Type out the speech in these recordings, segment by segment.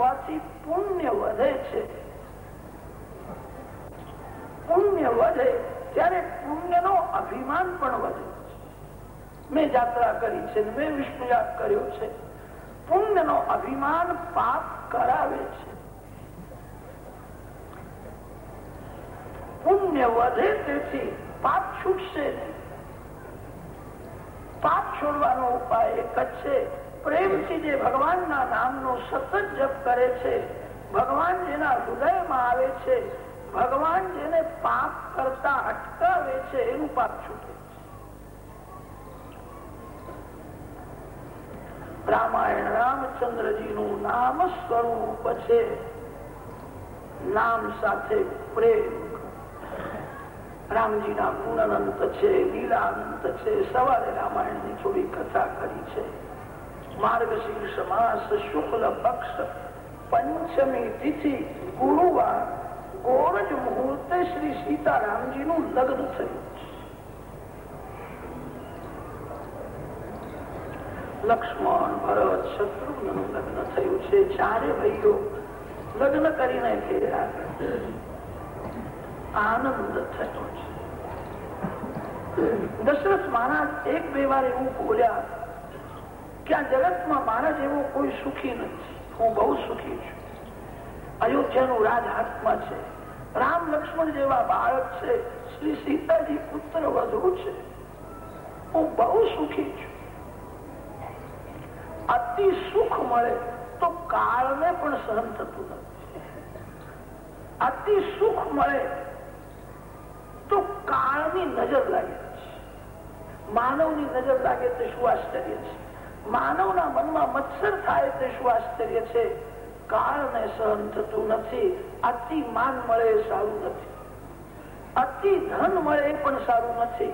આપવાથી પુણ્ય વધે છે. પુણ્ય વધે ત્યારે પુણ્યનો અભિમાન પણ વધે મેં જાત્રા કરી છે મેં વિષ્ણુ યાદ કર્યો છે. પુણ્યનો અભિમાન પાપ કરાવે છે. પુણ્ય વધે તેથી પાપ છૂટશે પાપ છોડવાનો ઉપાય એક જ છે. પ્રેમથી જે ભગવાનના નામનો સતત જપ કરે છે, ભગવાન જેના હૃદયમાં આવે છે, ભગવાન જેને પાપ કરતા અટકાવે છે, એનું પાપ છૂટે રામાયણ રામચંદ્રજી નું નામ સ્વરૂપ છે. નામ સાથે પ્રેમ. રામજીના ગુણ અનંત છે લીલા અનંત છે, સવારે રામાયણની થોડી કથા કરી છે. માર્ગશીર્ષ માસ શુક્લ પક્ષ પંચમી તિથિ ગુરુવાર ગોરજ મુહૂર્તે શ્રી સીતારામજી નું લગ્ન થયું. લક્ષ્મણ, ભરત શત્રુઘ્નનું લગ્ન થયું છે. ચારે ભાઈઓ લગ્ન કરીને ફેર્યા આનંદ થયો છે. દશરથ મહારાજ એક બે વાર એવું બોલ્યા કે જગતમાં મારા જેવો કોઈ સુખી નથી. હું બહુ સુખી છું. અયોધ્યાનું રાજ હાથમાં છે. રામ લક્ષ્મણ જેવા બાળક છે. શ્રી સીતાજી પુત્ર વધુ છે. હું બહુ સુખી છું. અતિ સુખ મળે તો કાળને પણ સહન થતું નથી. અતિ સુખ મળે તો કાળની નજર લાગે છે. માનવની નજર લાગે તે શું આશ્ચર્ય છે? માનવના મનમાં મત્સર થાય તે શું આશ્ચર્ય છે? કાળને સહન થતું નથી. અતિ માન મળે સારું નથી. અતિ ધન મળે પણ સારું નથી.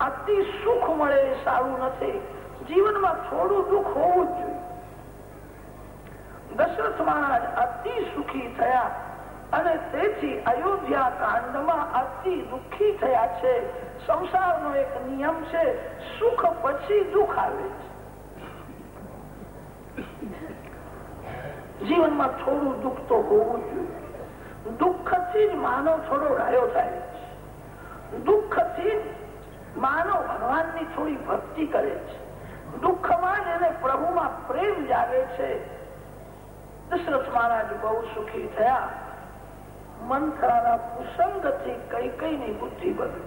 અતિ સુખ મળે સારું નથી. જીવનમાં થોડું દુઃખ હોવું જ જોઈએ. દશરથ મહારાજ અતિ સુખી થયા અને તેથી અયોધ્યા કાંડમાં અતિ દુઃખી થયા છે. સંસારનો એક નિયમ છે, સુખ પછી દુઃખ આવે છે. જીવનમાં થોડું દુઃખ તો હોવું જોઈએ. દુઃખથી જ માનવ થોડો રાયો થાય છે. દુઃખથી માનવ ભગવાનની થોડી ભક્તિ કરે છે. દુઃખમાં એને પ્રભુમાં પ્રેમ જાગે છે. દશરથ મહારાજ બહુ સુખી થયા. મંથરાના કુસંગથી કઈ કઈ ની બુદ્ધિ બગડી.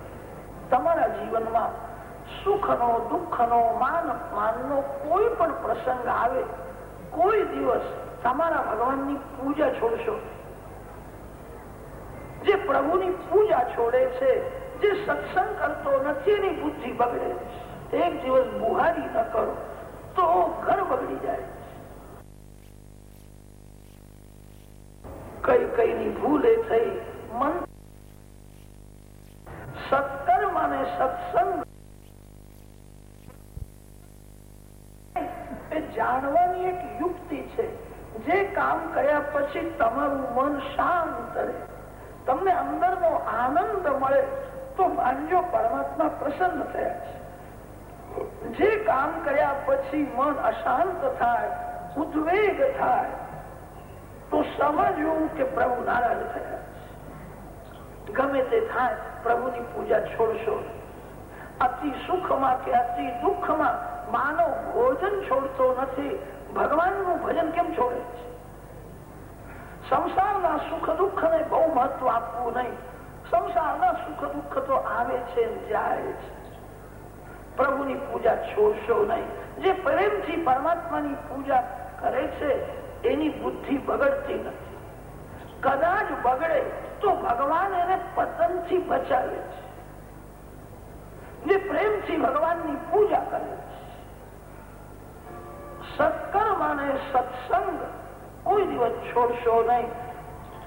તમારા જીવનમાં સુખનો, દુઃખનો, માન અપમાનનો કોઈ પણ પ્રસંગ આવે, કોઈ દિવસ તમારા ભગવાનની પૂજા છોડશો. જે પ્રભુની પૂજા છોડે છે, જે સત્સંગ કરતો નથી, એની બુદ્ધિ બગડે એક દિવસ બુહારી ન કરો, તો ઘર બગડી જાય કઈ કઈ ની ભૂલ થઈ, મન સત્કર્મ અને સત્સંગ એ જાણવાની એક યુક્તિ છે. જે કામ કર્યા પછી તમારું મન શાંત રહે. તમને અંદરનો આનંદ મળે તો માનજો પરમાત્મા પ્રસન્ન થયા છે. જે કામ કર્યા પછી મન અશાંત થાય, ઉદ્વેગ થાય, તો સમજવું કે પ્રભુ નારાજ થયા છે. ગમે તે થાય, પ્રભુની પૂજા છોડશો. અતિ સુખમાં કે અતિ દુઃખમાં માનવ ભોજન છોડતો નથી. ભગવાનનું ભજન કેમ છોડે છે? સંસારના સુખ દુઃખ ને બહુ મહત્વ આપવું નહીં. સંસારના સુખ દુઃખ તો આવે છે જાય છે. પ્રભુની પૂજા છોડશો નહીં. જે પ્રેમથી પરમાત્માની પૂજા કરે છે, એની બુદ્ધિ બગડતી નથી. કદાચ બગડે તો ભગવાન એને પતનથી બચાવે છે. જે પ્રેમથી ભગવાનની પૂજા કરે સત્કર્મ અને સત્સંગ. કોઈ દિવસ છોડશો નહીં.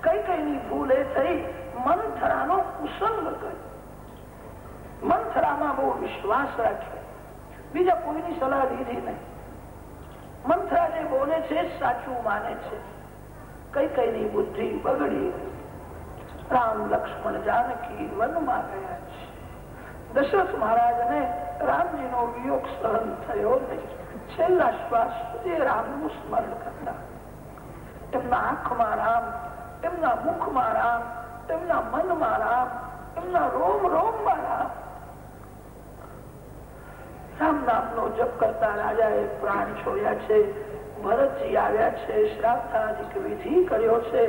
કઈ કઈ ની ભૂલે થઈ મંથરાનો કુસંગ કર્યો મંથરામાં બહુ વિશ્વાસ રાખ્યો બીજા કોઈની સલાહ લીધી નહીં. મંથરા જે બોલે છે સાચું માને છે. કઈ કઈ ની બુદ્ધિ બગડી રામ લક્ષ્મણ જાનકી વનમાં ગયા છે. દશરથ મહારાજ ને રામજી નો વિયોગ સહન થયો નહીં. છેલ્લા શ્વાસ સુધી રામનું સ્મરણ કરતા. એમના આંખમાં રામ એમના મુખમાં રામ એમના મનમાં રામ એમના રોમ રોમમાં રામ. રામ નામનો જપ કરતા રાજાએ પ્રાણ છોડ્યા છે, ભરતજી આવ્યા છે, શ્રાદ્ધાધિક વિધિ કર્યો છે.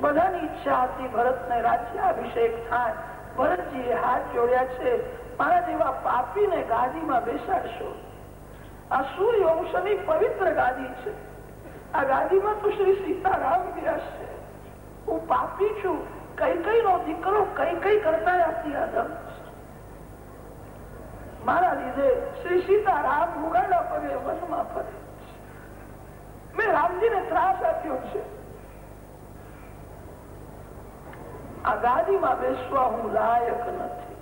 બધાની ઈચ્છા હતી ભરતને રાજ્યાભિષેક થાય. ભરતજીએ હાથ જોડ્યા છે. મારા જેવા પાપીને ગાદીમાં બેસાડશો. આ સૂર્યવંશની પવિત્ર ગાદી છે. આ ગાદીમાં તો શ્રી સીતારામ બિરાજશે હું પાપી છું. કઈ કઈ નો દીકરો કઈ કઈ કરતા મારા લીધે શ્રી સીતારામ ઉગાડા પગે વનમાં ફરે મેં રામજીને ત્રાસ આપ્યો છે. આ ગાદીમાં બેસવા હું લાયક નથી.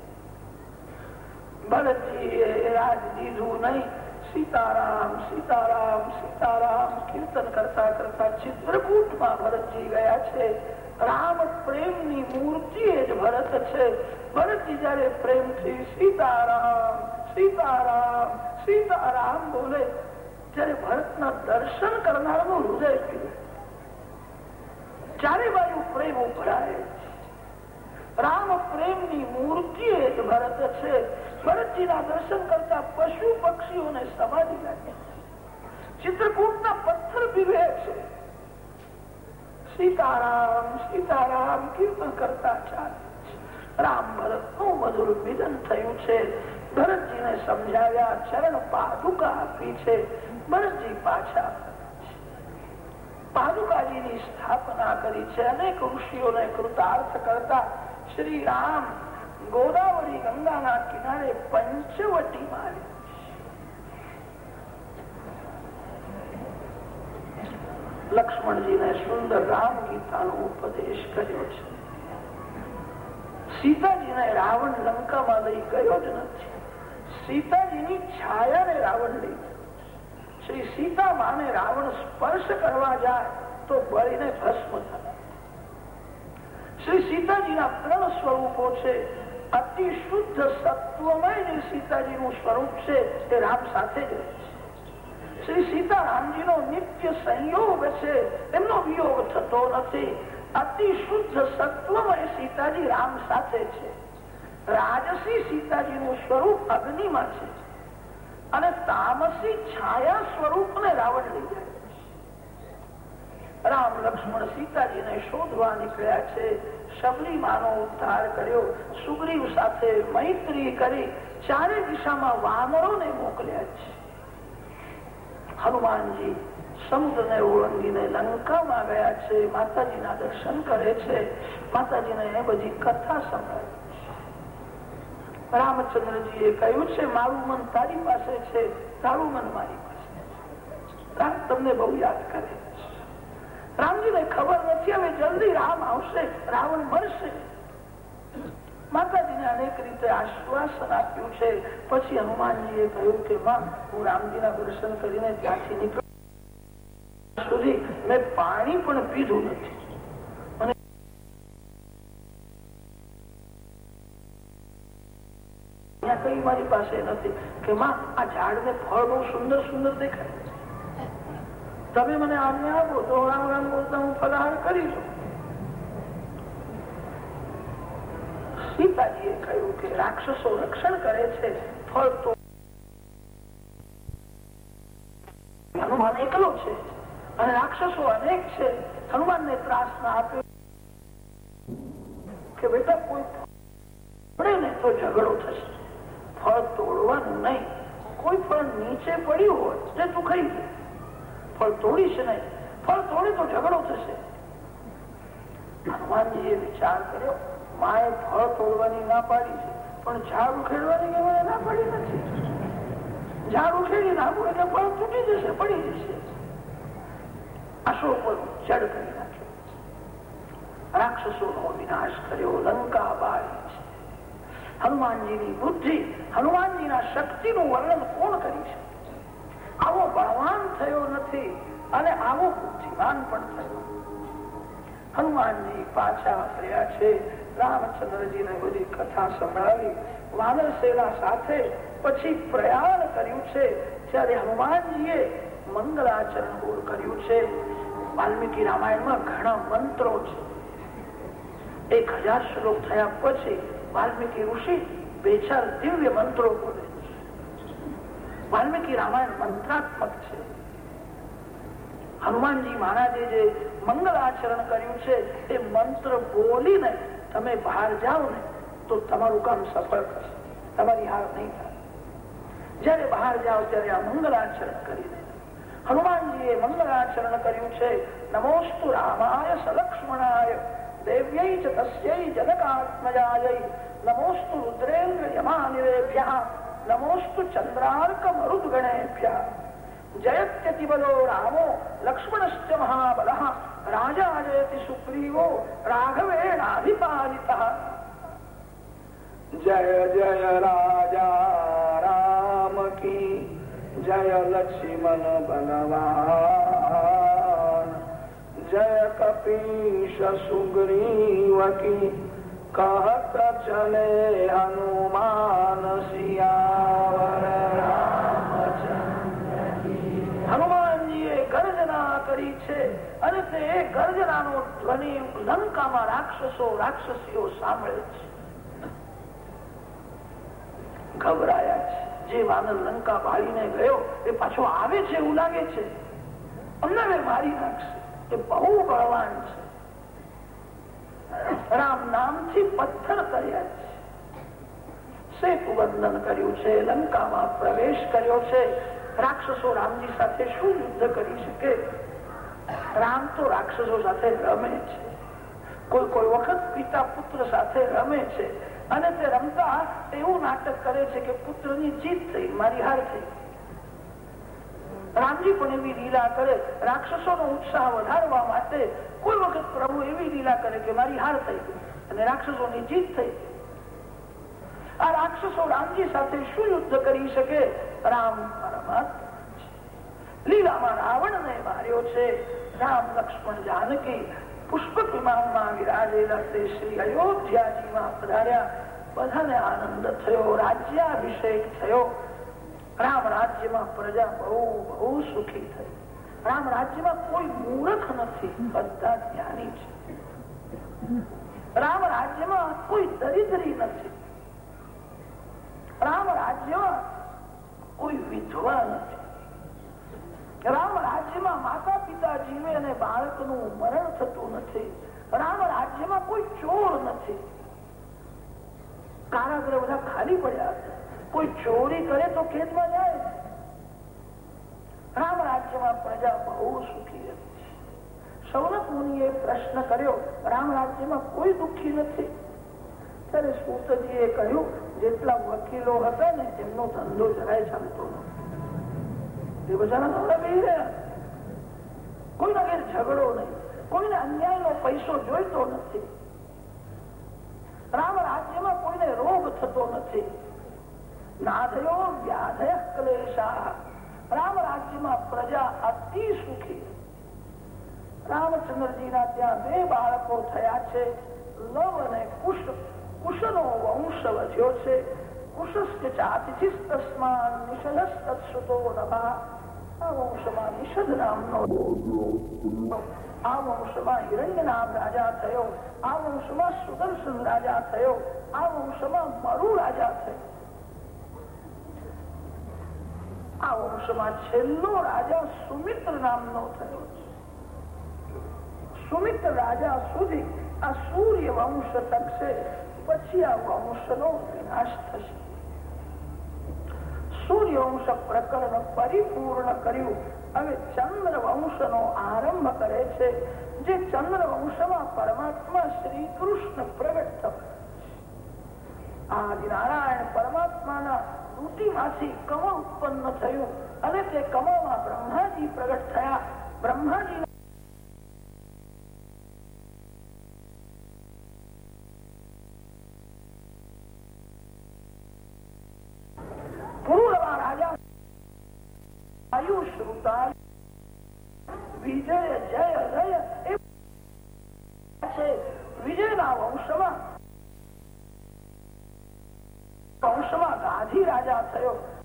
ભરતજીએ રાજ દીધું નહીં. સીતારામ સીતારામ સીતારામ કીર્તન કરતા કરતા ચિત્રકૂટમાં ભરતજી ગયા છે રામ પ્રેમની મૂર્તિ જ ભરત છે ભરતજી જયારે પ્રેમથી સીતારામ સીતારામ સીતારામ બોલે ત્યારે ભરતના દર્શન કરનારનું હૃદય પીવે ચારે બાજુ પ્રેમ ઉભરાય રામ પ્રેમની મૂર્તિ એક ભરત છે. ભરતજીના દર્શન કરતા પશુ પક્ષીઓને સમાધિ લાગે ચિત્રકૂટના પથ્થર પીવે છે. સીતારામ સીતારામ કીર્તન કરતા ચાલે રામ ભરતનું મધુર નિધન થયું છે. ભરતજીને સમજાવ્યા, ચરણ પાદુકા આપી છે. ભરતજી પાછા પાદુકાજીની સ્થાપના કરી છે. અનેક ઋષિઓને કૃતાર્થ કરતા શ્રી રામ ગોદાવરી ગંગાના કિનારે પંચવટીમાં લક્ષ્મણજીને સુંદર રામ ગીતાનો ઉપદેશ કર્યો છે સીતાજીને રાવણ લંકામાં લઈ ગયો જ નથી સીતાજીની છાયાને રાવણ લઈ શ્રી સીતા માને રાવણ સ્પર્શ કરવા જાય તો બળીને ભસ્મ થાય શ્રી સીતાજીના ત્રણ સ્વરૂપો છે અતિ શુદ્ધ સત્વમય જે સીતાજીનું સ્વરૂપ છે તે રામ સાથે જ રહે છે શ્રી સીતારામજીનો નિત્ય સંયોગ છે એમનો વિયોગ થતો નથી અતિ શુદ્ધ સત્વમય સીતાજી રામ સાથે છે રાજસી સીતાજીનું સ્વરૂપ અગ્નિમાં છે અને તામસી છાયા સ્વરૂપ ને રાવણ લઈ જાય રામ લક્ષ્મણ સીતાજીને શોધવા નીકળ્યા છે. શબરીમાનો ઉદ્ધાર કર્યો. સુગ્રીવ સાથે મૈત્રી કરી ચારે દિશામાં વાનરોને મોકલ્યા છે. હનુમાનજી સમુદ્રને ઓળંગીને લંકામાં ગયા છે. માતાજીના દર્શન કરે છે. માતાજીને એ બધી કથા સંભળાય રામચંદ્રજીએ કહ્યું છે, મારું મન તારી પાસે છે. તારું મન મારી પાસે તમને બહુ યાદ કરે રામજીને ખબર નથી હવે જલ્દી રામ આવશે, રાવણ મળશે માતાજીને અનેક રીતે આશ્વાસન આપ્યું છે. પછી હનુમાનજીએ કહ્યું કે, માં, હું રામજીના દર્શન કરીને ત્યાંથી નીકળ. સુધી મેં પાણી પણ પીધું નથી. કઈ મારી પાસે નથી. કે, માં, આ ઝાડ ને ફળ બહુ સુંદર સુંદર દેખાય. તમે મને આજ્ઞા આપો તો રામ રામ બોલતા હું ફલાહાર કરીશું. સીતાજીએ કહ્યું કે રાક્ષસો રક્ષણ કરે છે, ફળ તો હનુમાન એકલો છે અને રાક્ષસો અનેક છે. હનુમાન ને ત્રાસ ના આપ્યો કે બેટા કોઈ પડે ને તો ઝઘડો થશે. ફળ તોડવાનું નહીં. કોઈ ફળ નીચે પડ્યું હોય તે તું ખાઈ લે. ફળ તોડીશ નહીં ફળ તોડી તો ઝઘડો થશે. હનુમાનજીએ વિચાર કર્યો, માએ ફળ તોડવાની ના પાડી છે, પણ ઝાડ ઉખેડવાની મને ના પાડી નથી? ઝાડ ઉખેડી નાખું એટલે ફળ તૂટી જશે, પડી જશે. અશોક જડ કરી નાખ્યો. રાક્ષસો નો વિનાશ કર્યો લંકા બાળી છે. હનુમાનજીની બુદ્ધિ, હનુમાનજીના શક્તિનું વર્ણન કોણ કરી છે બળવાન થયો નથી અને આવો બુદ્ધિમાન પણ થયો. હનુમાનજી પાછા ફર્યા છે. રામચંદ્રજીને બધી કથા સંભળાવી વાનર સેના સાથે પછી પ્રયાણ કર્યું છે. ત્યારે હનુમાનજીએ મંગલાચરણ બોલ કર્યું છે. વાલ્મીકી રામાયણમાં ઘણા મંત્રો છે. એક હજાર શ્લોક થયા પછી વાલ્મીકી ઋષિ બે ચાર દિવ્ય મંત્રો બોલે વાલ્મીકી રામાયણ મંત્રાત્મક છે. હનુમાનજી મહારાજે જે મંગળ આચરણ કર્યું છે, એ મંત્ર બોલીને તમે બહાર જાઓ ને, તો તમારું કામ સફળ થશે. તમારી હાર નહીં થાય. જયારે બહાર જાઓ ત્યારે આ મંગળ આચરણ કરીને હનુમાનજીએ મંગળ આચરણ કર્યું છે, નમોસ્તુ રામાય સલક્ષ્મણાય દેવ્યૈ તસ્ય તસ્યૈ જનકાત્મજાય, નમોસ્તુ રુદ્રેન્દ્ર યમાનિરેભ્ય. નમોસ્તુ ચંદ્રાર્ક મરુદગણેભ્ય જયત્યતિ બલો રામો લક્ષ્મણશ્ચ મહાબલ રાજા જયતિ સુગ્રીવો રાઘવેણાધિપાલિત જય જય રાજા રામ કી જય લક્ષ્મણ ભગવાન જય કપીશ સુગ્રીવ કી સિયાવર હનુમાનજીએ ગર્જના કરી છે અને રાક્ષસીઓ સાંભળે છે ગભરાયા છે જે વાનર લંકા બાળીને ગયો એ પાછો આવે છે એવું લાગે છે। અમને મારી નાખશે, એ બહુ બળવાન છે। રામ નામથી પથ્થર કર્યા છે. સેતુ વંદન કર્યું છે, લંકામાં પ્રવેશ કર્યો છે. રાક્ષસો રામજી સાથે શું યુદ્ધ કરી શકે? રામ તો રાક્ષસો સાથે રમે છે. કોઈ કોઈ વખત પિતા પુત્ર સાથે રમે છે. અને તે રમતા એવું નાટક કરે છે કે પુત્રની જીત થઈ, મારી હાર થઈ. રામજી પણ એવી લીલા કરે રાક્ષસો ઉત્સાહ વધારવા માટે કોઈ વખત પ્રભુ એવી લીલા કરે કે મારી હાર થઈ અને રાક્ષસોની જીત થઈ આ રાક્ષસો રામજી સાથે શું યુદ્ધ કરી શકે? રામ પરમાત્મા લીલામાં રાવણ ને માર્યો છે. રામ લક્ષ્મણ જાનકી પુષ્પક વિમાનમાં વિરાજેલા તે શ્રી અયોધ્યાજીમાં પધાર્યા. બધાને આનંદ થયો, રાજ્યાભિષેક થયો. રામ રાજ્યમાં પ્રજા બહુ બહુ સુખી થઈ. રામ રાજ્યમાં કોઈ મૂર્ખ નથી. બધા જ્ઞાની છે. રામ રાજ્યમાં કોઈ દરિદ્રી નથી. રામ રાજ્યમાં કોઈ વિધવા નથી. રામ રાજ્યમાં માતા પિતા જીવે અને બાળકનું મરણ થતું નથી. રામ રાજ્યમાં કોઈ ચોર નથી. કારાગ્રહ બધા ખાલી પડ્યા કોઈ ચોરી કરે તો ખેતમાં જાય. રામ રાજ્યમાં પ્રજા બહુ સુખી હતી સૌરભ મુનિએ પ્રશ્ન કર્યો, રામ રાજ્યમાં કોઈ દુઃખી નથી? ત્યારે સૂતજીએ કહ્યું, જેટલા વકીલો હતા ને એમનો ધંધો જરાય ચાલતો એ બધાના નવરા બે રહ્યા. કોઈના ઝઘડો નહીં, કોઈને અન્યાયનો પૈસો જોઈતો નથી. રામ રાજ્યમાં કોઈને રોગ થતો નથી. નાધયો વ્યાધય ક્લેશા રામ રાજ્યમાં પ્રજા અતિ સુખી રામચંદ્રજીના ત્યાં બે બાળકો થયા છે લવ અને કુશ કુશનો વંશ વધ્યો છે આ વંશમાં નિષદ નામનો આ વંશમાં હિરણ્ય રાજા થયો આ વંશમાં સુદર્શન રાજા થયો આ વંશમાં મરુ રાજા થયો આ વંશમાં છેલ્લો રાજા સુમિત્ર નામનો થયો છે સુમિત્ર રાજા સુધી આ સૂર્ય વંશ તકશે પછી આ વંશનો વિનાશ થશે સૂર્યવંશ પ્રકરણ પરિપૂર્ણ કર્યું હવે ચંદ્ર વંશનો આરંભ કરે છે જે ચંદ્ર વંશમાં પરમાત્મા શ્રી કૃષ્ણ પ્રગટ થયા આદિ નારાયણ પરમાત્માના દૂતીમાંથી કમળ ઉત્પન્ન થયું. અને તે કમળમાં બ્રહ્માજી પ્રગટ થયા. બ્રહ્માજી વિજય, જય જય વિજયના વંશમાં વંશમાં ગાંધી રાજા થયો.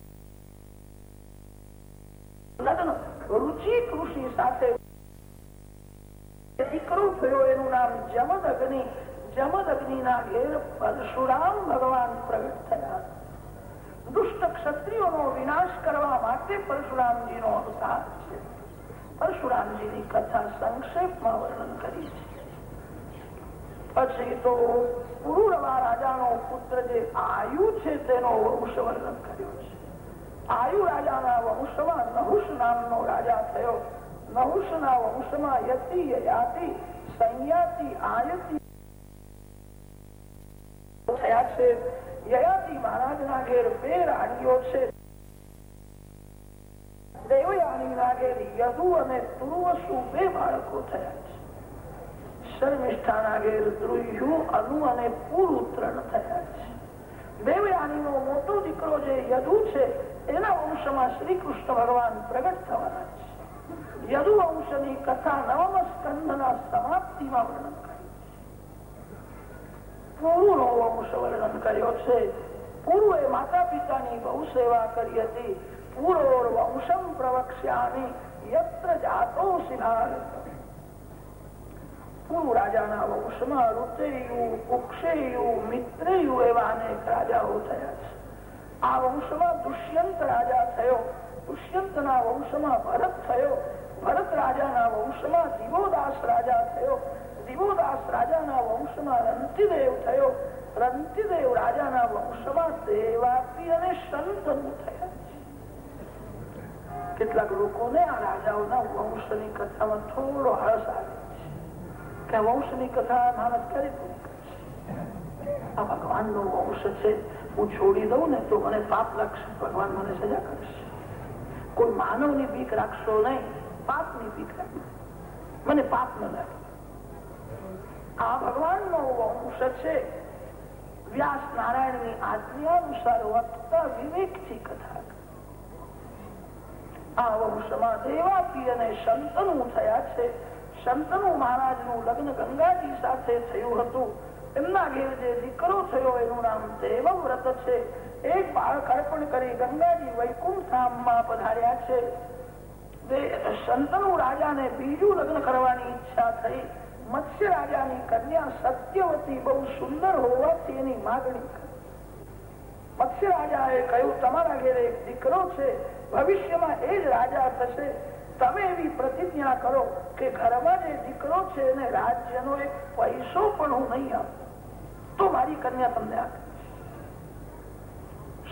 લગ્ન રુચિ કૃષિ સાથે. દીકરો થયો, એનું નામ જમદ અગ્નિ જમદ અગ્નિ ના ઘેર પરશુરામ ભગવાન પ્રગટ થયા. દુષ્ટ ક્ષત્રિયોનો વિનાશ કરવા માટે પરશુરામજી નો અવતાર છે. પરશુરામજીની કથા સંક્ષેપમાં વર્ણન કરી છે. પછી તો પુરુરવા રાજાનો પુત્ર જે આયુ છે તેનો વંશ વર્ણન કર્યો છે. આયુ રાજાના વંશમાં નહુષ નામનો રાજા થયો. નહુષના વંશમાં યતિ, યયાતિ, સંયાતિ, આયતિ થયા છે. યયાતિ મહારાજના ઘેર બે રાણીઓ છે. દેવયાનીના ઘેર યદુ અને તુર્વસુ બે બાળકો થયા શર્મિષ્ઠાના ઘેર વંશ વર્ણન કર્યો છે. પૂર્વે માતા પિતાની બહુ સેવા કરી હતી. પૂરોર વંશમ પ્રવક્ષ્યાની યત્ર જાતો સિદ્ધાર્થ. પૂર્વ રાજાના વંશમાં ઋતેયુ કુક્ષેયું મિત્રેયું એવા અનેક રાજાઓ થયા છે આ વંશમાં દુષ્યંત રાજા થયો દુષ્યંતના વંશમાં ભરત થયો ભરત રાજાના વંશમાં દિવોદાસ રાજા થયો દિવોદાસ રાજાના વંશમાં રંતિદેવ થયો રંતિદેવ રાજાના વંશમાં દેવાતી અને શંતનુ થયા કેટલાક લોકોને આ રાજાઓના વંશની કથામાં થોડો હર્ષ આવે. કે વંશની કથા માણસ કરી આ ભગવાન નો વંશ છે, હું છોડી દઉં ને તો મને પાપ લાગશે. ભગવાન મને સજા કરશે. કોઈ માનવની બીક રાખશો નહીં પાપની બીક રાખો મને પાપ ન લાગે. આ ભગવાન નો વંશ છે. વ્યાસ નારાયણની આજ્ઞા અનુસાર વક્તા વિવેકથી કથા આ વંશમાં દેવાપી અને શંતનુ થયા છે. શંતનુ મહારાજનું લગ્ન ગંગાજી સાથે થયું હતું. એમના ઘેર જે દીકરો થયો એનું નામ દેવવ્રત છે. એક બાળક અર્પણ કરી ગંગાજી વૈકુંઠ ધામમાં પધાર્યા છે. શંતનુ રાજાને બીજું લગ્ન કરવાની ઈચ્છા થઈ. મત્સ્ય રાજાની કન્યા સત્યવતી બહુ સુંદર હોવાથી એની માગણી મત્સ્ય રાજાએ કહ્યું, તમારા ઘેર એક દીકરો છે. ભવિષ્યમાં એ જ રાજા થશે. તમે એવી પ્રતિજ્ઞા કરો કે ઘરમાં જે દીકરો છે એને રાજ્યનો એક પૈસો પણ હું નહીં આપું. તો મારી કન્યા તમને આપે.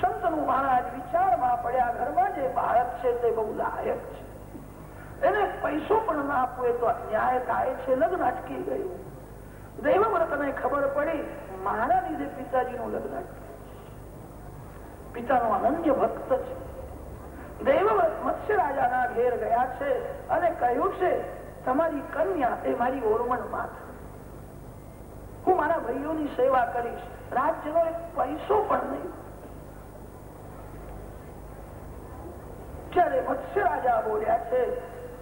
સંતનું મહારાજ વિચારમાં પડ્યા, ઘરમાં જે બાળક છે તે બહુ લાયક છે. એને પૈસો પણ ના આપવો તો અન્યાય થાય છે. લગ્ન અટકી ગયું. દેવવ્રતને ખબર પડી, મારા લીધે પિતાજીનું લગ્ન અટકી પિતાનો અનન્ય ભક્ત છે. દેવવ્રત મત્સ્ય રાજાના ઘેર ગયા છે અને કહ્યું છે, તમારી કન્યા એ મારી ઓરમણ માત્ર. હું મારા ભાઈઓની સેવા કરીશ. રાજ્યનો એક પૈસો પણ નહીં. ત્યારે મત્સ્ય રાજા બોલ્યા છે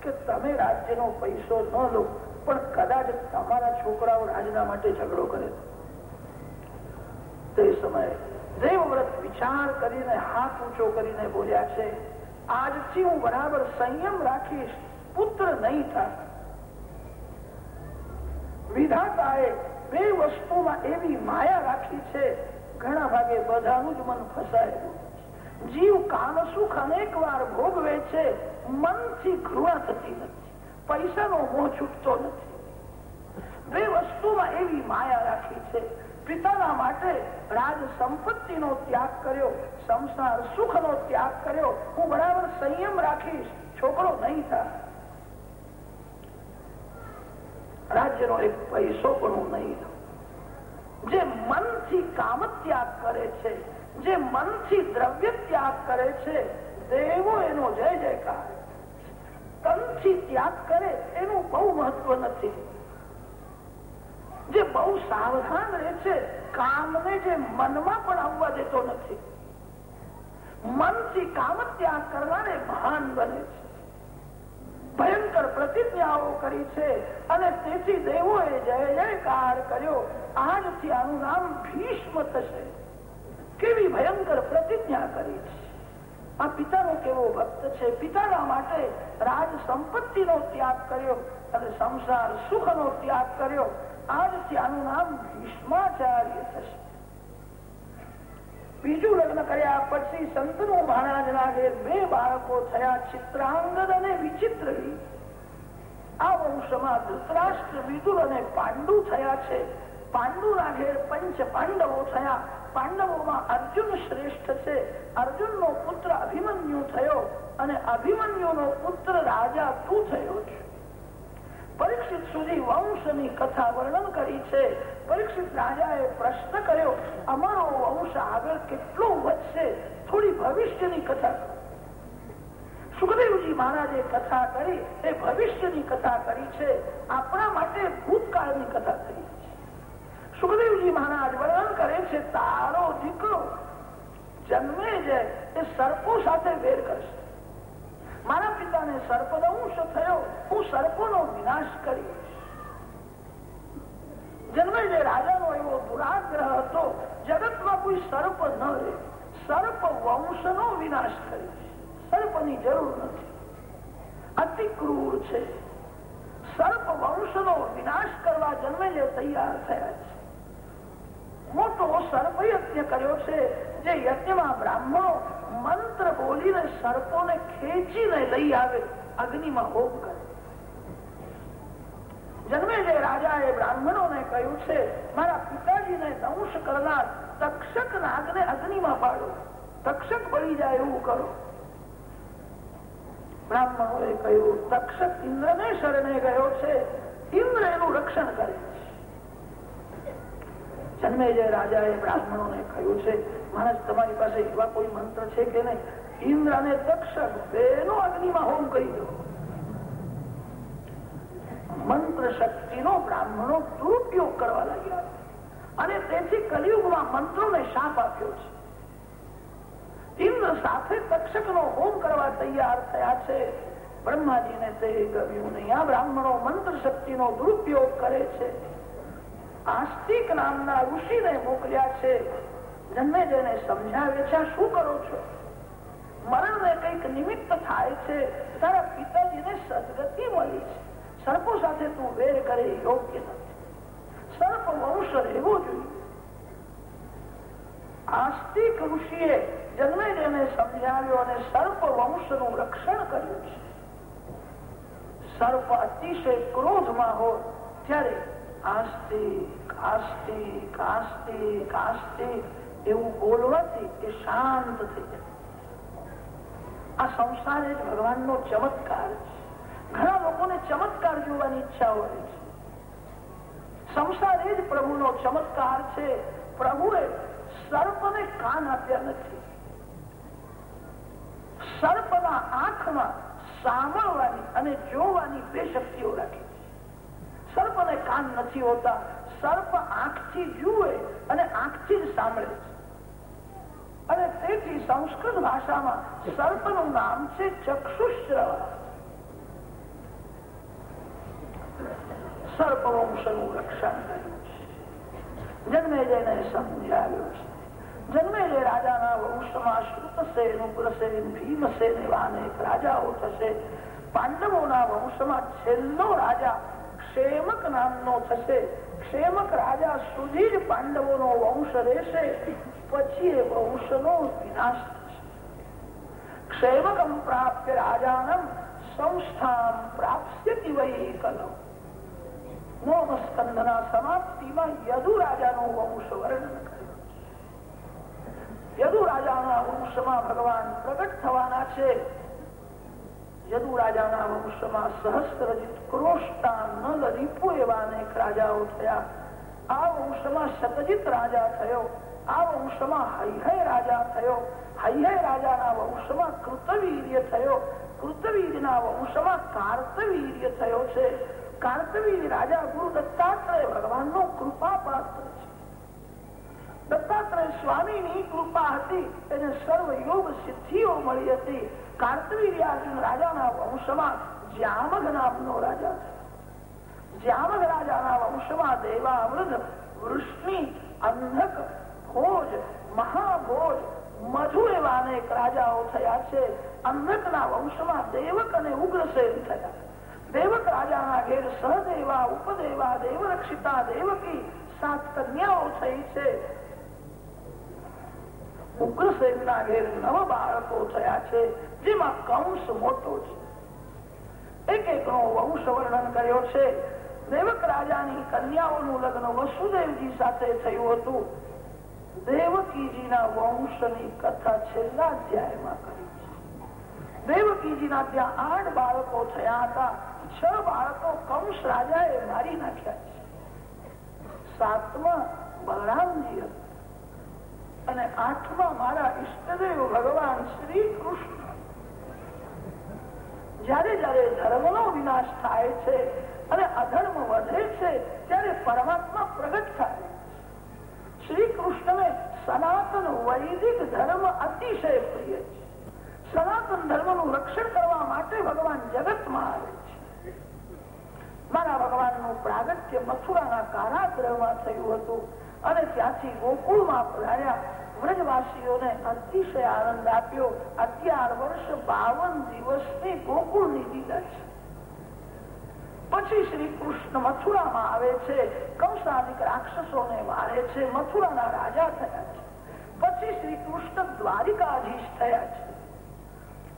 કે, તમે રાજ્યનો પૈસો ન લો, પણ કદાચ તમારા છોકરાઓ રાજના માટે ઝઘડો કરે. તે સમયે દેવવ્રત વિચાર કરીને હાથ ઊંચો કરીને બોલ્યા છે આજથી હું બરાબર સંયમ રાખીશ, પુત્ર નહીં થાય. વિધાતાએ બે વસ્તુમાં એવી માયા રાખી છે, ઘણા ભાગે બધાનું જ મન ફસાયેલું જીવ કામ સુખ અનેક વાર ભોગવે છે, મનથી ઘૃણા થતી નથી, પૈસાનો મોહ છૂટતો નથી. બે વસ્તુમાં એવી માયા રાખી છે પિતાના માટે રાજ સંપત્તિનો ત્યાગ કર્યો, સંસાર સુખનો ત્યાગ કર્યો. હું બરાબર સંયમ રાખીશ, છોકરો નહીં થાય. રાજ્યનો એક પૈસો પણ હું નહીં જે મનથી કામ ત્યાગ કરે છે, જે મનથી દ્રવ્ય ત્યાગ કરે છે, દેવો એનો જય જયકાર. તનથી ત્યાગ કરે, એનું બહુ મહત્વ નથી. જે બહુ સાવધાન રહે છે કામને જે મનમાં પણ આવવા દેતો નથી. મનથી કામ ત્યાગ કરવાને મહાન બને છે. ભયંકર પ્રતિજ્ઞાઓ કરી છે અને તેથી દેવોએ જય જયકાર કર્યો. આજથી આનું નામ ભીષ્મ થશે. કેવી ભયંકર પ્રતિજ્ઞા કરી છે. આ પિતાનો કેવો ભક્ત છે? પિતાના માટે રાજ સંપત્તિનો ત્યાગ કર્યો અને સંસાર સુખ નો ત્યાગ કર્યો. આજથી આનું નામ ભીષ્માચાર્ય થશે. બીજું લગ્ન કર્યા પછી સંતનો મહારાજના ઘેર બે બાળકો થયા ચિત્રાંગદ અને વિચિત્ર. આ વંશમાં ધૃતરાષ્ટ્ર, વિદુર અને પાંડુ થયા છે. પાંડુના ઘેર પંચ પાંડવો થયા. પાંડવોમાં અર્જુન શ્રેષ્ઠ છે. અર્જુન નો પુત્ર અભિમન્યુ થયો અને અભિમન્યુ નો પુત્ર રાજા તું થયો છે. પરીક્ષિત સુધી વંશની કથા વર્ણન કરી છે. પરીક્ષિત રાજાએ પ્રશ્ન કર્યો, અમારો વંશ આગળ કેટલો વધશે? થોડી ભવિષ્યની કથા સુખદેવજી મહારાજે કથા કરી, એ ભવિષ્યની કથા કરી છે. આપણા માટે ભૂતકાળની કથા કરી છે. સુખદેવજી મહારાજ વર્ણન કરે છે, તારો દીકરો જન્મે છે, એ સર્પો સાથે વેર કરશે. મારા પિતાને સર્પદંશ થયો. હું સર્પોનો વિનાશ કરીશ. જન્મે જે રાજાનો એવો દુરાગ્રહ હતો, જગતમાં કોઈ સર્પ ન રહે. સર્પ વંશનો વિનાશ કરીશ. સર્પની જરૂર નથી. અતિ ક્રૂર છે. સર્પ વંશનો વિનાશ કરવા જન્મે જે તૈયાર થયા છે. મોટો સર્પ યજ્ઞ કર્યો છે, જે યજ્ઞમાં બ્રાહ્મણો મંત્ર બોલીને સર્પોને ખેંચીને લઈ આવે, અગ્નિમાં હોમ કરે. જન્મે જે રાજાએ બ્રાહ્મણોને કહ્યું છે, મારા પિતાજીને દંશ કરનાર તક્ષક નાગને અગ્નિમાં પાડો. તક્ષક બળી જાય એવું કરો. બ્રાહ્મણોએ કહ્યું, તક્ષક ઇન્દ્રને શરણે ગયો છે. ઇન્દ્ર એનું રક્ષણ કરે છે. જન્મે જે રાજાએ બ્રાહ્મણોને કહ્યું છે મહારાજ, તમારી પાસે એવા કોઈ મંત્ર છે કે નહીં? ઇન્દ્ર અને તક્ષક બેનો અગ્નિમાં હોમ કરી દો. મંત્ર શક્તિનો બ્રાહ્મણો દુરુપયોગ કરવા લાગ્યા. અને તેથી કલિયુગમાં મંત્રોને શાપ આપ્યો છે. ઇન્દ્ર સાથે તક્ષક નો હોમ કરવા તૈયાર થયા છે. બ્રહ્માજીને તે ગમ્યું નહીં. આ બ્રાહ્મણો મંત્ર શક્તિનો દુરુપયોગ કરે છે. આસ્તિક નામના ઋષિને મોકલ્યા છે. જન્મે જેને સમજાવે છે. શું કરો છો? મરણ ને કંઈક નિમિત્ત થાય છે. તારા પિતાજીને સદગતિ મળી છે. સર્પો સાથે તું વેર કરે યોગ્ય નથી. સર્પ વંશ રહેવો જોઈએ. આસ્તિક ઋષિએ જન્મે જેને સમજાવ્યો અને સર્પ વંશનું રક્ષણ કર્યું છે. સર્પ અતિશય ક્રોધમાં હોય, ત્યારે આસ્તિક આસ્તિક આસ્તિક આસ્તિક એવું બોલવાથી એ શાંત થઈ જાય આ સંસાર જ ભગવાનનો ચમત્કાર છે ઘણા લોકોને ચમત્કાર જોવાની ઈચ્છા હોય છે સંસાર એ જ પ્રભુનો ચમત્કાર છે પ્રભુએ સર્પને કાન આપ્યા નથી સર્પના આંખમાં સાંભળવાની અને જોવાની બે શક્તિઓ રાખી છે સર્પને કાન નથી હોતા સર્પ આંખથી જુએ અને આંખથી જ સાંભળે છે અને તેથી સંસ્કૃત ભાષામાં સર્પનું નામ છે ચક્ષુશ્રવણ સર્પ વંશનું રક્ષણ કર્યું છે. જન્મે જઈને સમજાવ્યું છે. જન્મે જે રાજાના વંશમાં શ્રુતસેન ઉગ્રસેન ભીમસેન એવા અનેક રાજાઓ થશે. પાંડવોના વંશમાં છેલ્લો રાજા ક્ષેમક નામનો થશે. ક્ષેમક રાજા સુધી જ પાંડવોનો વંશ રહેશે. પછી એ વંશનો વિનાશ થશે. ક્ષેમકમ પ્રાપ્ય રાજાનમ સંસ્થાન પ્રાપ્સ્યતિ વહી કલમ. નવમસ્કંદના સમાપ્તિમાં યદુ રાજાનો વંશ વર્ણન કર્યો યદુ રાજાના વંશમાં ભગવાન પ્રગટ થવાના છે. યદુ રાજાના વંશમાં સહસ્રજીત ક્રોષ્ટા નલ રીપુ એવા અનેક રાજાઓ થયા. આ વંશમાં સતજીત રાજા થયો. આ વંશમાં હૈહય રાજા થયો. હૈહય રાજાના વંશમાં કૃતવીર્ય થયો. કૃતવીર્યના વંશમાં કાર્તવીર્ય થયો છે. કાર્તવીર રાજા ગુરુ દત્તાત્રેય ભગવાનનો કૃપા પાત્ર દત્તાત્રેય સ્વામીની કૃપા હતી. એને સર્વ યોગ સિદ્ધિઓ મળી હતી. કાર્તવીર્ય અર્જુન રાજાના વંશમાં જ્યામગ નામનો રાજા છે. જ્યામગ રાજાના વંશમાં દેવાવૃદ વૃષ્ણિ અંધક, ભોજ, મહાભોજ, મધુ એવા અનેક રાજાઓ થયા છે. અંધકના વંશમાં દેવક અને ઉગ્રસેન થયા. દેવક રાજાના ઘેર સહદેવા, ઉપદેવા, દેવરક્ષિતા, દેવકી સાત કન્યાઓ થઈ છે. ઉગ્રસેનના ઘેર નવ બાળકો થયા છે, જેમાં કંસ મોટો છે. એક એક નો વંશ વર્ણન કર્યો છે. દેવક રાજાની કન્યાઓનું લગ્ન વસુદેવજી સાથે થયું હતું. દેવકીજીના વંશની કથા છેલ્લા અધ્યાયમાં કરી છે. દેવકીજીના ત્યાં આઠ બાળકો થયા હતા. છ બાળકો કંસ રાજાએ મારી નાખ્યા છે. સાતમા બલરામજી હતા. અને આઠમાં મારા ઈષ્ટદેવ ભગવાન શ્રી કૃષ્ણ. જયારે જયારે ધર્મનો વિનાશ થાય છે અને અધર્મ વધે છે, ત્યારે પરમાત્મા પ્રગટ થાય શ્રી કૃષ્ણને સનાતન વૈદિક ધર્મ અતિશય પ્રિય છે. સનાતન ધર્મનું રક્ષણ કરવા માટે ભગવાન જગતમાં આવે છે. મારા ભગવાનનું પ્રાગટ્ય મથુરાના કારાગ્રહમાં થયું હતું. અને ત્યાંથી ગોકુળમાં પધાર્યા વ્રજવાસીઓને અતિશય આનંદ આપ્યો. અગિયાર વર્ષ બાવન દિવસની ગોકુળની લીલા પછી શ્રી કૃષ્ણ મથુરામાં આવે છે. કંસાદિક રાક્ષસોને મારે છે. મથુરાના રાજા થયા છે. પછી શ્રી કૃષ્ણ દ્વારિકાધીશ થયા છે.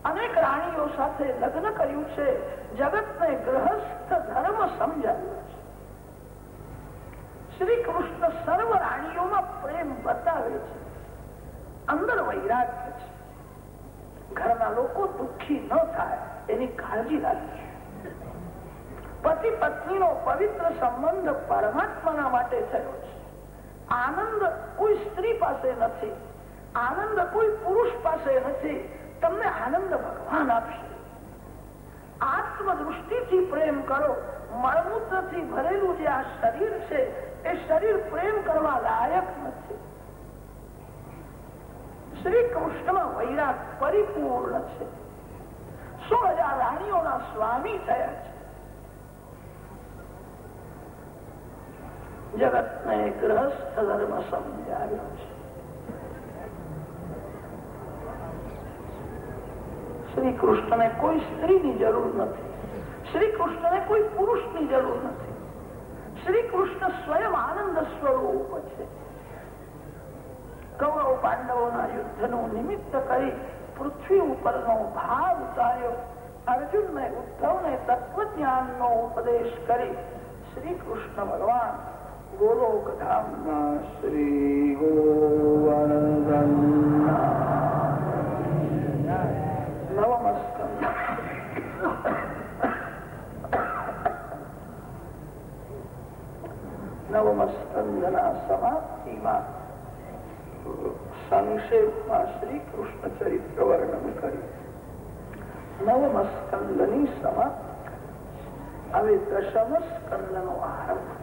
અનેક રાણીઓ સાથે લગ્ન કર્યું છે. જગતને ગ્રહસ્થ ધર્મ સમજાવ્યો. છે શ્રી કૃષ્ણ સર્વ રાણીઓમાં પ્રેમ બતાવે છે. અંદર વૈરાગ્ય છે. ઘરના લોકો દુઃખી ન થાય, એની કાળજી રાખે. પતિ પત્નીનો પવિત્ર સંબંધ પરમાત્માના માટે થયો છે. આનંદ કોઈ સ્ત્રી પાસે નથી, આનંદ કોઈ પુરુષ પાસે નથી, તમને આનંદ ભગવાન આપશે. આત્મદૃષ્ટિથી પ્રેમ કરો, મળમૂત્રથી ભરેલું જે આ શરીર છે એ શરીર પ્રેમ કરવા લાયક નથી. શ્રી કૃષ્ણમાં વૈરાગ પરિપૂર્ણ છે. સોળ હજાર રાણીઓના સ્વામી થયા છે. જગતને ગ્રહસ્થ ધર્મ સમજાવ્યો છે. શ્રી કૃષ્ણને કોઈ સ્ત્રીની જરૂર નથી. શ્રી કૃષ્ણને કોઈ પુરુષની જરૂર નથી. શ્રી કૃષ્ણ સ્વયં આનંદ સ્વરૂપ છે. કૌરવ પાંડવોના યુદ્ધનું નિમિત્ત કરી પૃથ્વી ઉપરનો ભાવ ઉતાર્યો. અર્જુનને, ઉદ્ધવને તત્વજ્ઞાનનો ઉપદેશ કરી શ્રી કૃષ્ણ ભગવાન ગોલોક ધામમાં શ્રી ગોવર્ધનના નવમસ્કંદ નવમસ્કંદના સમાપ્તિમાં સંક્ષેપમાં શ્રી કૃષ્ણ ચરિત્ર વર્ણન કર્યું નવમસ્કંદની સમાપ્તિ હવે દશમ સ્કંદનો આરંભ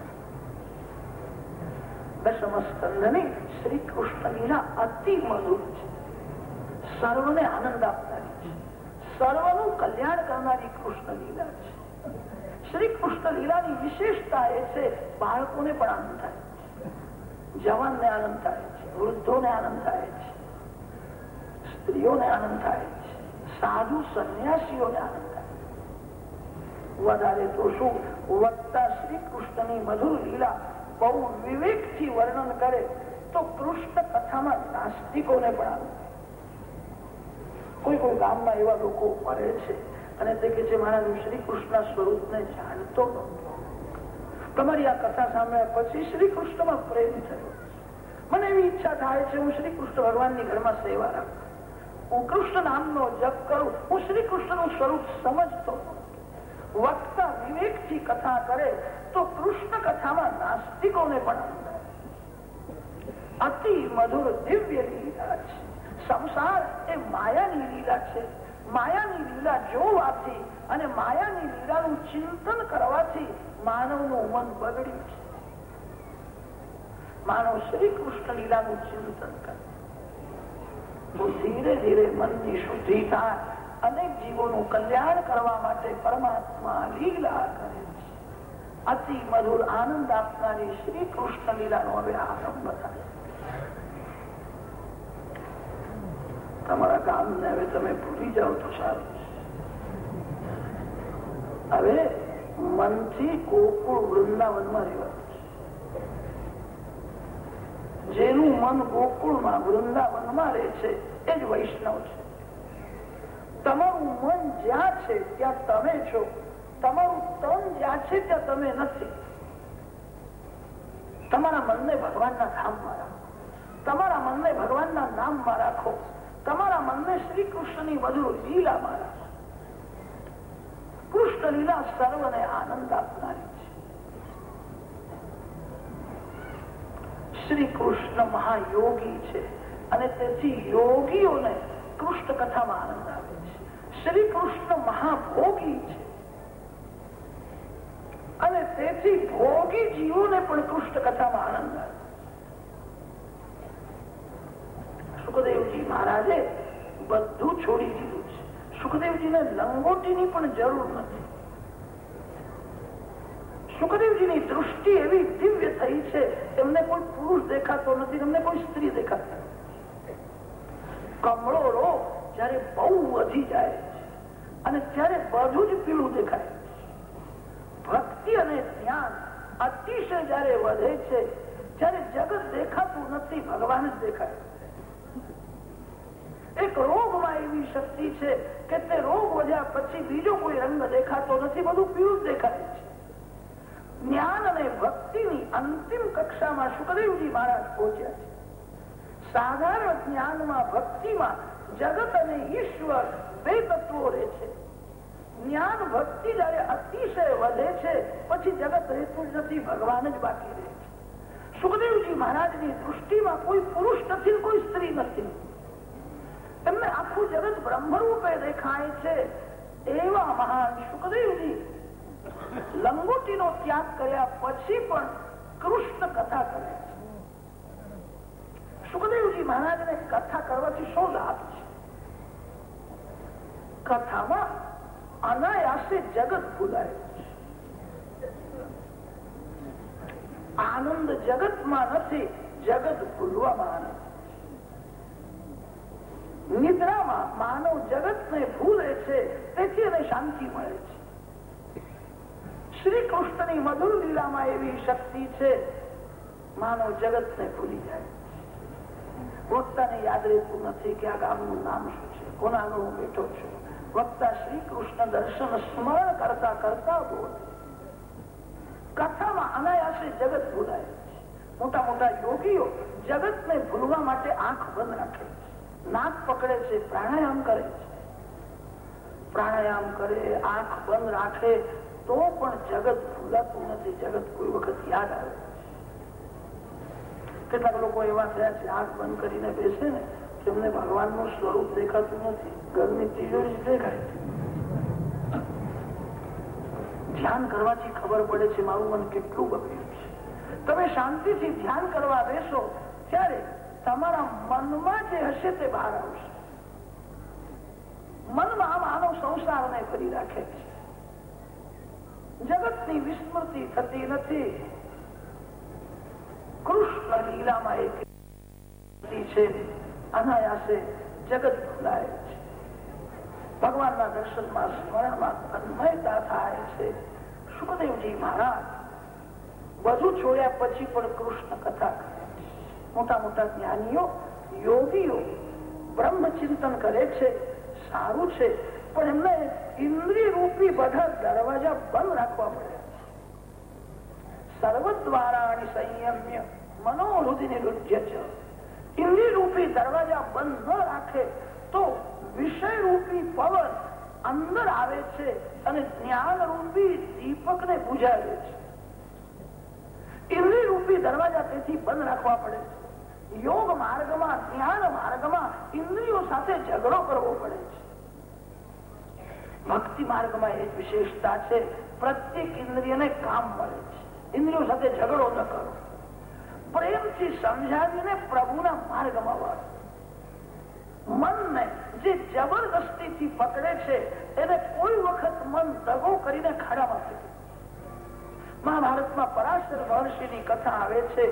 દશમ સ્કંદની શ્રી કૃષ્ણ લીલા અતિ મધુર છે સર્વને આનંદ આપનારી છે સર્વનું કલ્યાણ કરનારી કૃષ્ણ લીલા છે શ્રી કૃષ્ણ લીલાની વિશેષતા એ છે, બાળકોને પણ આનંદ થાય જવાનને આનંદ થાય છે, વૃદ્ધોને આનંદ થાય છે, સ્ત્રીઓને આનંદ થાય છે, સાધુ સંન્યાસીઓને આનંદ વધારે તો શું, વક્તા શ્રી કૃષ્ણની મધુર લીલા બહુ વિવેકથી વર્ણન કરે તો કૃષ્ણ કથામાં નાસ્તિકોને પણ આનંદ કોઈ કોઈ ગામમાં એવા લોકો મળે છે અને તે કે છે મહારાજ શ્રી કૃષ્ણ સ્વરૂપને જાણતો તમારી આ કથા સાંભળ્યા પછી શ્રી કૃષ્ણમાં પ્રેમ થયો. મને એવી ઈચ્છા થાય છે હું શ્રી કૃષ્ણ ભગવાનની ઘરમાં સેવા રાખું. હું કૃષ્ણ નામનો જપ કરું. હું શ્રી કૃષ્ણનું સ્વરૂપ સમજતો વક્તા વિવેકથી કથા કરે તો કૃષ્ણ કથામાં નાસ્તિકોને પણ અતિ મધુર દિવ્ય લીલા છે. સંસાર એ માયાની લીલા છે. માયાની લીલા જોવાથી અને માયાની લીલાનું ચિંતન કરવાથી માનવનું મન બગડ્યું છે. માનવ શ્રી કૃષ્ણ લીલાનું ચિંતન કરે. તો ધીરે ધીરે મનની શુદ્ધિ થાય અનેક જીવોનું કલ્યાણ કરવા માટે પરમાત્મા લીલા કરે છે. અતિ મધુર આનંદ આપનારી શ્રી કૃષ્ણ લીલાનો હવે આરંભ થાય. તમારા કામને હવે તમે ભૂલી જાઓ તો સારું. હવે મનથી ગોકુળ વૃંદાવનમાં રહેવાનું જેનું મન ગોકુળમાં વૃંદાવનમાં રહે છે, એ જ વૈષ્ણવ છે. તમારું મન જ્યાં છે, ત્યાં તમે છો. તમારું તન જ્યાં છે, ત્યાં તમે નથી. તમારા મનને ભગવાનના ધામમાં રાખો. તમારા મનને ભગવાનના નામમાં રાખો. તમારા મનને શ્રી કૃષ્ણની વધુ લીલા મારા કૃષ્ણ લીલા સર્વને આનંદ આપનારી છે. શ્રી કૃષ્ણ મહાયોગી છે અને તેથી યોગીઓને કૃષ્ણ કથામાં આનંદ આવે છે. શ્રી કૃષ્ણ મહાભોગી છે. અને તેથી ભોગી જીવોને પણ કૃષ્ણ કથામાં આનંદ આવે સુખદેવજી મહારાજે બધું છોડી દીધું છે. સુખદેવજીને લંગોટીની પણ જરૂર નથી. સુખદેવજીની દૃષ્ટિ એવી દિવ્ય થઈ છે, એમને કોઈ પુરુષ દેખાતો નથી, એમને કોઈ સ્ત્રી દેખાતી કમળો રોગ જયારે બહુ વધી જાય અને ત્યારે બધું જ પીળું દેખાય ભક્તિ અને ધ્યાન અતિશય જયારે વધે છે ત્યારે જગત દેખાતું નથી, ભગવાન જ દેખાય એક રોગમાં એવી શક્તિ છે કે તે રોગ વધ્યા પછી બીજો કોઈ રંગ દેખાતો નથી, બધું પીળું દેખાય છે. જ્ઞાન અને ભક્તિની અંતિમ કક્ષામાં સુખદેવજી મહારાજ પહોંચ્યા છે. સાધારણ જ્ઞાનમાં, ભક્તિમાં જગત અને ઈશ્વર બે તત્વો રહે છે. જ્ઞાન, ભક્તિ જયારે અતિશય વધે છે, પછી જગત રહેતું જ નથી, ભગવાન જ બાકી રહે છે. સુખદેવજી મહારાજની દૃષ્ટિમાં કોઈ પુરુષ નથી કોઈ સ્ત્રી નથી. એમને આખું જગત બ્રહ્મરૂપે દેખાય છે. એવા મહાન સુખદેવજી લંગોટીનો ત્યાગ કર્યા પછી પણ કૃષ્ણ કથા કરે સુખદેવજી મહારાજને કથા કરવાથી શું લાભ છે? કથામાં અનાયાસે જગત ભૂલાય આનંદ જગતમાં નથી, જગત ભૂલવામાં આનંદ નિદ્રામાં માનવ જગતને ભૂલે છે, તેથી એને શાંતિ મળે છે. શ્રી કૃષ્ણની મધુર લીલામાં એવી શક્તિ છે, માનવ જગતને ભૂલી જાય વક્તાને યાદ રહેતું નથી કે આ ગામનું નામ શું છે કોના આગળ હું બેઠો છું. વક્તા શ્રી કૃષ્ણ દર્શન સ્મરણ કરતા કરતા બોલે. કથામાં અનાયાસે જગત ભૂલાય મોટા મોટા યોગીઓ જગતને ભૂલવા માટે આંખ બંધ રાખે છે. નાક પકડે છે, પ્રાણાયામ કરે છે. પ્રાણાયામ કરે, આંખ બંધ રાખે, તો પણ જગત ભૂલાતું નથી, જગત કોઈ વખત યાદ આવે કેટલાક લોકો એવા થયા છે, આંખ બંધ કરીને બેસે ને, તેમને ભગવાનનું સ્વરૂપ દેખાતું નથી, ઘરની તિજોરી દેખાય ધ્યાન કરવાથી ખબર પડે છે, મારું મન કેટલું બગડ્યું છે. તમે શાંતિથી ધ્યાન કરવા બેસો, ત્યારે તમારા મનમાં જે હશે તે બહાર આવશે. મનમાં માનવ સંસારને કરી રાખે છે. જગતની વિસ્મૃતિ થતી નથી. કૃષ્ણ લીલામાં એક છે. અનાયાસે જગત ભૂલાય છે. ભગવાનના દર્શનમાં સ્મરણમાં અન્મયતા થાય છે. સુખદેવજી મહારાજ બધું છોડ્યા પછી પણ કૃષ્ણ કથા કરે મોટા મોટા જ્ઞાનીઓ, યોગીઓ બ્રહ્મ ચિંતન કરે છે, સારું છે, પણ એમને ઇન્દ્રિય રૂપી બધા દરવાજા બંધ રાખવા પડે સર્વદ્વારાની સંયમ્ય મનોહૃદય નિરુદ્ય છે. ઇન્દ્રિય રૂપી દરવાજા બંધ ન રાખે તો વિષય રૂપી પવન અંદર આવે છે અને જ્ઞાન રૂપી દીપક ને બુજાવે છે. ઇન્દ્રિય રૂપી દરવાજા તેથી બંધ રાખવા પડે છે. યોગ માર્ગમાં જ્ઞાન માર્ગમાં ઇન્દ્રિયો સાથે ઝઘડો કરવો પડે છે. ભક્તિ માર્ગમાં એ વિશેષતા છે, પ્રત્યેક ઇન્દ્રિયને કામ મળે છે. ઇન્દ્રિયો સાથે ઝઘડો ન કરો. પ્રેમથી સમજાવીને પ્રભુના માર્ગમાં વાળો. મનને જે જબરદસ્તીથી પકડે છે, એને કોઈ વખત મન દગો કરીને ખાડામાં ફેંકે. મહાભારતમાં પરાશર મહર્ષિની કથા આવે છે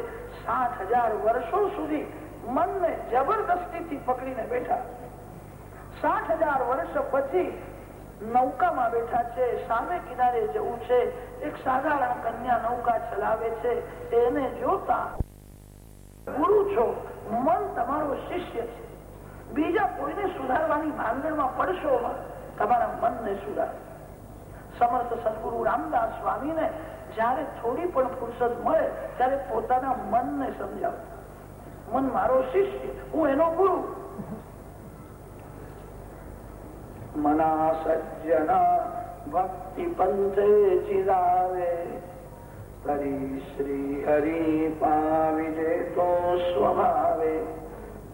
સાત વર્ષો સુધી મનને જબરદસ્તીથી પકડીને બેઠા. સાત વર્ષ પછી નૌકામાં બેઠા છે, સામે કિનારે જવું છે, એક સાધારણ કન્યા નૌકા ચલાવે છે એને જોતા ગુરુ છો, મન તમારો શિષ્ય છે. બીજા કોઈને સુધારવાની ભાંગણમાં પડશો તમારા મનને સુધાર. સમર્થ સદગુરુ રામદાસ સ્વામીને જયારે થોડી પણ ફુરસદ મળે, ત્યારે પોતાના મનને સમજાવતા મન મારો શિષ્ય, હું એનો ગુરુ. મના સજ્જના ભક્તિ પંથે ચિરાવે, તરી શ્રી હરિ પાવિજે તો સ્વભાવે.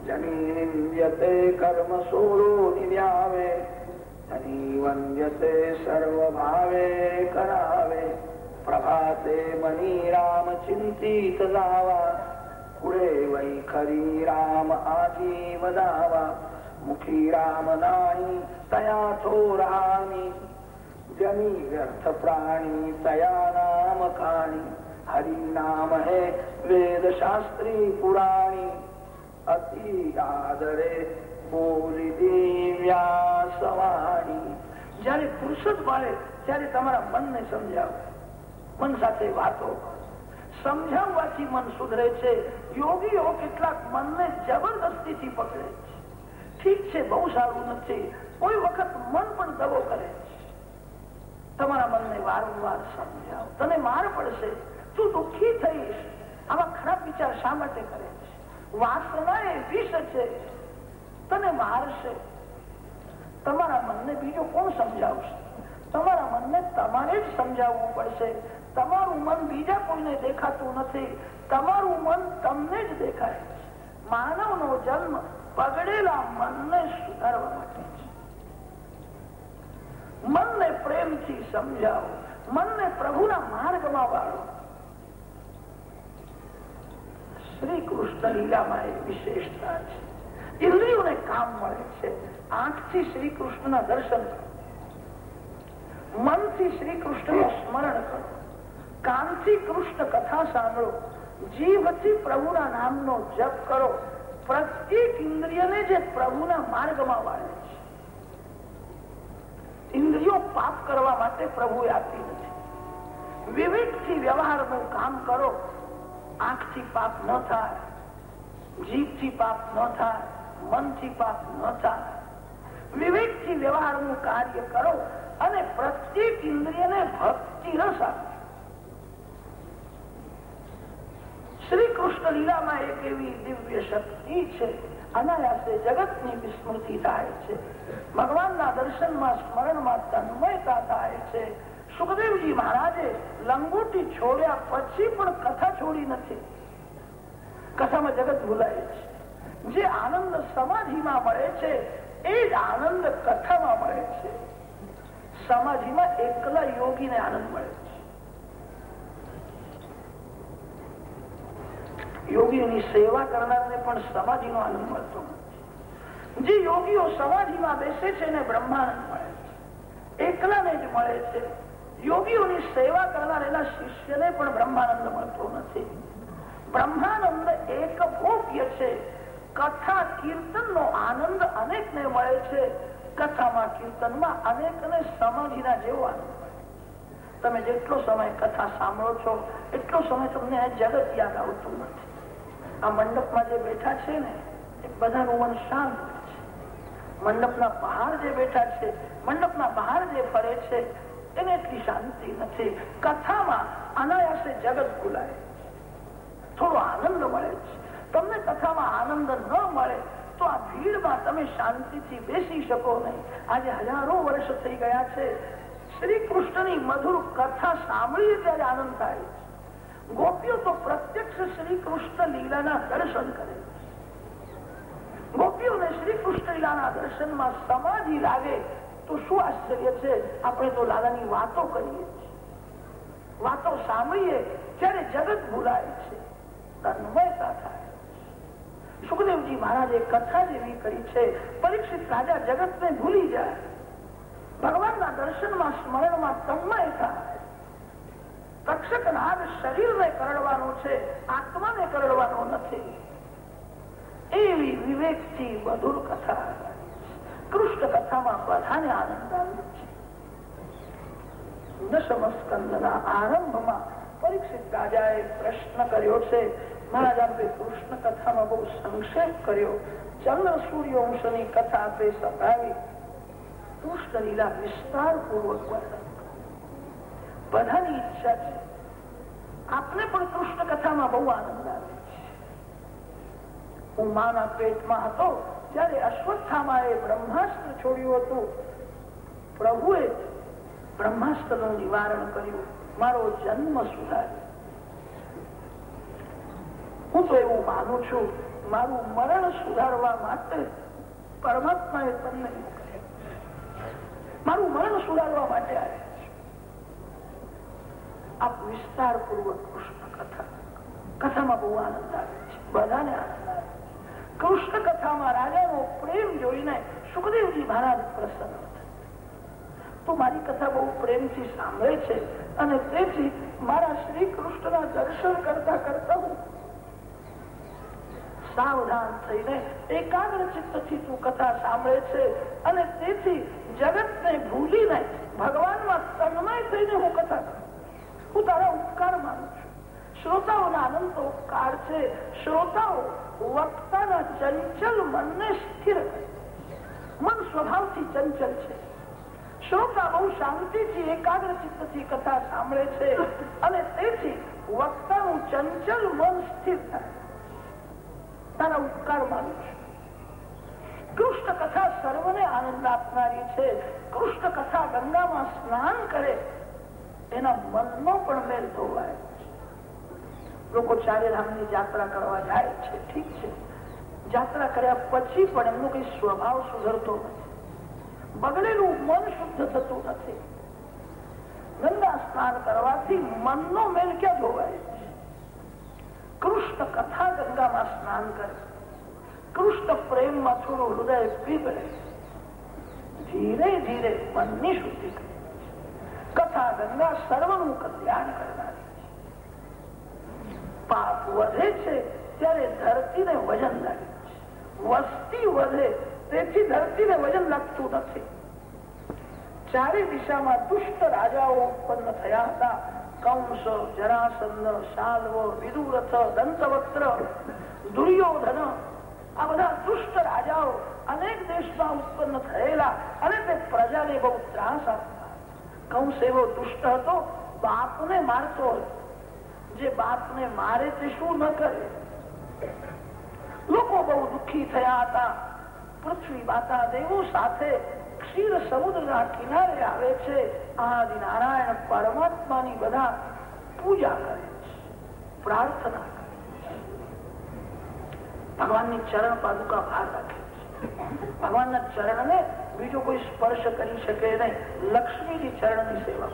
જની નિંદ્યતે કર્મ સોરો નિર્યાવે જની વંદ્યતે સર્વભાવે કરાવે. પ્રભાતે મની રામ ચિંતિત લાવા કુળે વૈ રામ આજી દાવા મુખી રામ નાઈ તયા થોરાની જની વ્યર્થ પ્રાણી તયા નામ કાણી હરિ નામ હે વેદ શાસ્ત્રી પુરાણી અતિ આદરે બોલી દિવ્યા સવાણી જયારે પુરુષ મળે ત્યારે તમારા મનને સમજાવો મન સાથે વાતો સમજાવવાથી મન સુધરે છે. યોગીઓ કેટલાક મનને જબરદસ્તીથી પકડે છે. ઠીક છે, બહુ સારું નથી. કોઈ વખત મન પણ દવો કરે છે. તમારા મનને વારંવાર સમજાવો. તને માર પડશે. તું દુઃખી થઈશ. આવા ખરાબ વિચાર શા માટે કરે છે? વાસના એ વિષ છે. તને મારશે. તમારા મનને બીજો કોણ સમજાવશે? તમારા મનને તમારે જ સમજાવવું પડશે. તમારું મન બીજા કોઈને દેખાતું નથી. તમારું મન તમને જ દેખાય છે. માનવનો જન્મ પગડેલા મનને સુધારવા માટે મનને પ્રેમથી સમજાવો. મનને પ્રભુના માર્ગમાં વાળો. શ્રી કૃષ્ણ લીલામાં એ વિશેષતા છે. ઇન્દ્રિયોને કામ મળે છે. આંખથી શ્રી કૃષ્ણના દર્શન કરો. મનથી શ્રી કૃષ્ણનું સ્મરણ કરો. કાનથી કૃષ્ણ કથા સાંભળો. જીભથી પ્રભુના નામનો જપ કરો. પ્રત્યેક ઇન્દ્રિયને જે પ્રભુના માર્ગમાં વાળે છે. ઇન્દ્રિયો પાપ કરવા માટે પ્રભુએ આપી નથી. વિવેકથી વ્યવહારનું કામ કરો. આંખથી પાપ ન થાય. જીભથી પાપ ન થાય. મનથી પાપ ન થાય. વિવેકથી વ્યવહારનું કાર્ય કરો અને પ્રત્યેક ઇન્દ્રિયને ભક્તિ રસ આપો. શ્રી કૃષ્ણ લીલામાં એક એવી દિવ્ય શક્તિ છે. અનાયાસે જગતની વિસ્મૃતિ થાય છે. ભગવાનના દર્શનમાં સ્મરણમાં તન્મયતા થાય છે. સુખદેવજી મહારાજે લંગોટી છોડ્યા પછી પણ કથા છોડી નથી. કથામાં જગત ભૂલાય છે. જે આનંદ સમાધિમાં મળે છે, એ જ આનંદ કથામાં મળે છે. સમાધિમાં એકલા યોગીને આનંદ મળે. છે યોગીઓની સેવા કરનારને પણ સમાધિનો આનંદ મળતો જે યોગીઓ સમાધિમાં બેસે છે એને બ્રહ્માનંદ મળે છે. એકલાને જ મળે છે. યોગીઓની સેવા કરનાર એના શિષ્યને પણ બ્રહ્માનંદ મળતો નથી. બ્રહ્માનંદ એક ભોગ્ય છે. કથા કીર્તન નો આનંદ અનેક ને મળે છે. કથામાં કીર્તનમાં અનેક ને સમાધિના જેવો આનંદ તમે જેટલો સમય કથા સાંભળો છો, એટલો સમય તમને જગત યાદ આવતું નથી. આ મંડપમાં જે બેઠા છે ને, એ બધાનું મન શાંત છે. મંડપના બહાર જે બેઠા છે, મંડપના બહાર જે ફરે છે, એને એટલી શાંતિ નથી. કથામાં અનાયાસે જગત ભૂલાય થોડો આનંદ મળે છે. તમને કથામાં આનંદ ન મળે, તો આ ભીડમાં તમે શાંતિથી બેસી શકો નહીં. આજે હજારો વર્ષ થઈ ગયા છે. શ્રી કૃષ્ણની મધુર કથા સાંભળીએ ત્યારે આનંદ થાય. ગોપીઓ તો પ્રત્યક્ષ શ્રી કૃષ્ણ લીલાના દર્શન કરે ગોપીઓને શ્રી કૃષ્ણ લીલાના દર્શનમાં સમાધિ લાગે તો શું આશ્ચર્ય છે આપણે તો લાલાની વાતો કરીએ છીએ વાતો સાંભળીએ ત્યારે જગત ભૂલાય છે તન્મયતા થાય સુખદેવજી મહારાજે કથા જેવી કરી છે પરીક્ષિત રાજા જગતને ભૂલી જાય ભગવાનના દર્શનમાં સ્મરણમાં તન્મયતા રક્ષક નાદ શરીરને કરડવાનો છે, આત્માને કરડવાનો નથી. એવી વિવેકથી મધુર કથા કૃષ્ણ કથામાં બધાને આનંદ આવે છે. દશમસ્કંદના આરંભમાં પરીક્ષિત રાજાએ પ્રશ્ન કર્યો છે, મહારાજ, આપે કૃષ્ણ કથામાં બહુ સંક્ષેપ કર્યો. ચંદ્ર સૂર્યવંશની કથા આપે સંભળાવી. કૃષ્ણ લીલા વિસ્તાર પૂર્વક બધાની ઈચ્છા છે. આપને પણ કૃષ્ણ કથામાં બહુ આનંદ આવે હું માના પેટમાં હતો ત્યારે અશ્વત્થામાએ બ્રહ્માસ્ત્ર છોડ્યું હતું. પ્રભુએ બ્રહ્માસ્ત્ર નિવારણ કર્યું. મારો જન્મ સુધાર્યો. હું તો એવું માનું છું, મારું મરણ સુધારવા માટે પરમાત્માએ તમને મારું મરણ સુધારવા માટે આવે આપ વિસ્તાર પૂર્વક કૃષ્ણ કથા કથામાં બહુ આનંદ આવે છે બધાને કૃષ્ણ કથામાં રાજાનો પ્રેમ જોઈને સુખદેવજી મહારાજ પ્રસન્ન તો મારી કથા બહુ પ્રેમથી સાંભળે છે અને તેથી મારા શ્રી કૃષ્ણના દર્શન કરતા કરતા હું સાવધાન થઈને એકાગ્ર ચિત્તથી તું કથા સાંભળે છે અને તેથી જગતને ભૂલીને ભગવાનમાં તન્મય થઈને હું કથા કરું હું તારા ઉપકાર માનું છું. શ્રોતાઓના આનંદ તો ઉપકાર છે. શ્રોતાઓ વક્તાના ચંચલ મનને સ્થિર મન સ્વભાવથી ચંચલ છે. શ્રોતા બહુ શાંતિથી, એકાગ્ર ચિત્તથી કથા સાંભળે છે અને તેથી વક્તાનું ચંચલ મન સ્થિર થાય. તારા ઉપકાર માનું છું. કૃષ્ણ કથા સર્વને આનંદ આપનારી છે. કૃષ્ણ કથા ગંગામાં સ્નાન કરે. એના મનનો પણ મેલ ધોવાય લોકો ચારેધામની યાત્રા કરવા જાય છે, ઠીક છે. યાત્રા કર્યા પછી પણ એમનો કઈ સ્વભાવ સુધરતો નથી. બગડેલું મન શુદ્ધ થતું નથી. ગંગા સ્નાન કરવાથી મનનો મેલ ક્યાં ધોવાય? કૃષ્ણ કથા ગંગામાં સ્નાન કરે. કૃષ્ણ પ્રેમમાં થોડું હૃદય પીગળે ધીરે ધીરે મનની શુદ્ધિ કરે. કથા ગંગા સર્વનું કલ્યાણ કરનારી પાપ વધે છે ત્યારે ધરતીને વજન લાગે છે. વસ્તી વધે તેથી ધરતીને વજન લાગતું નથી. ચારે દિશામાં દુષ્ટ રાજાઓ ઉત્પન્ન થયા હતા. કંસ જરાસંદ સાલવ, વિદુરથ દંતવત્ર દુર્યોધન, આ બધા દુષ્ટ રાજાઓ અનેક દેશમાં ઉત્પન્ન થયેલા અને તે પ્રજાને બહુ ત્રાસ આપતા કંસ એવો દુષ્ટ હતો, બાપને મારતો હતો. જે બાપને મારે તે શું ન કરે? લોકો બહુ દુઃખી થયા હતા. પૃથ્વી માતા દેવું સાથે ક્ષીર સમુદ્રના કિનારે આવે છે. આદિ નારાયણ પરમાત્માની બધા પૂજા કરે છે, પ્રાર્થના ભગવાનની ચરણ પાદુકા ભાર રાખે છે. ભગવાનના ચરણને બીજો કોઈ સ્પર્શ કરી શકે નહીં. લક્ષ્મીજી ચરણની સેવા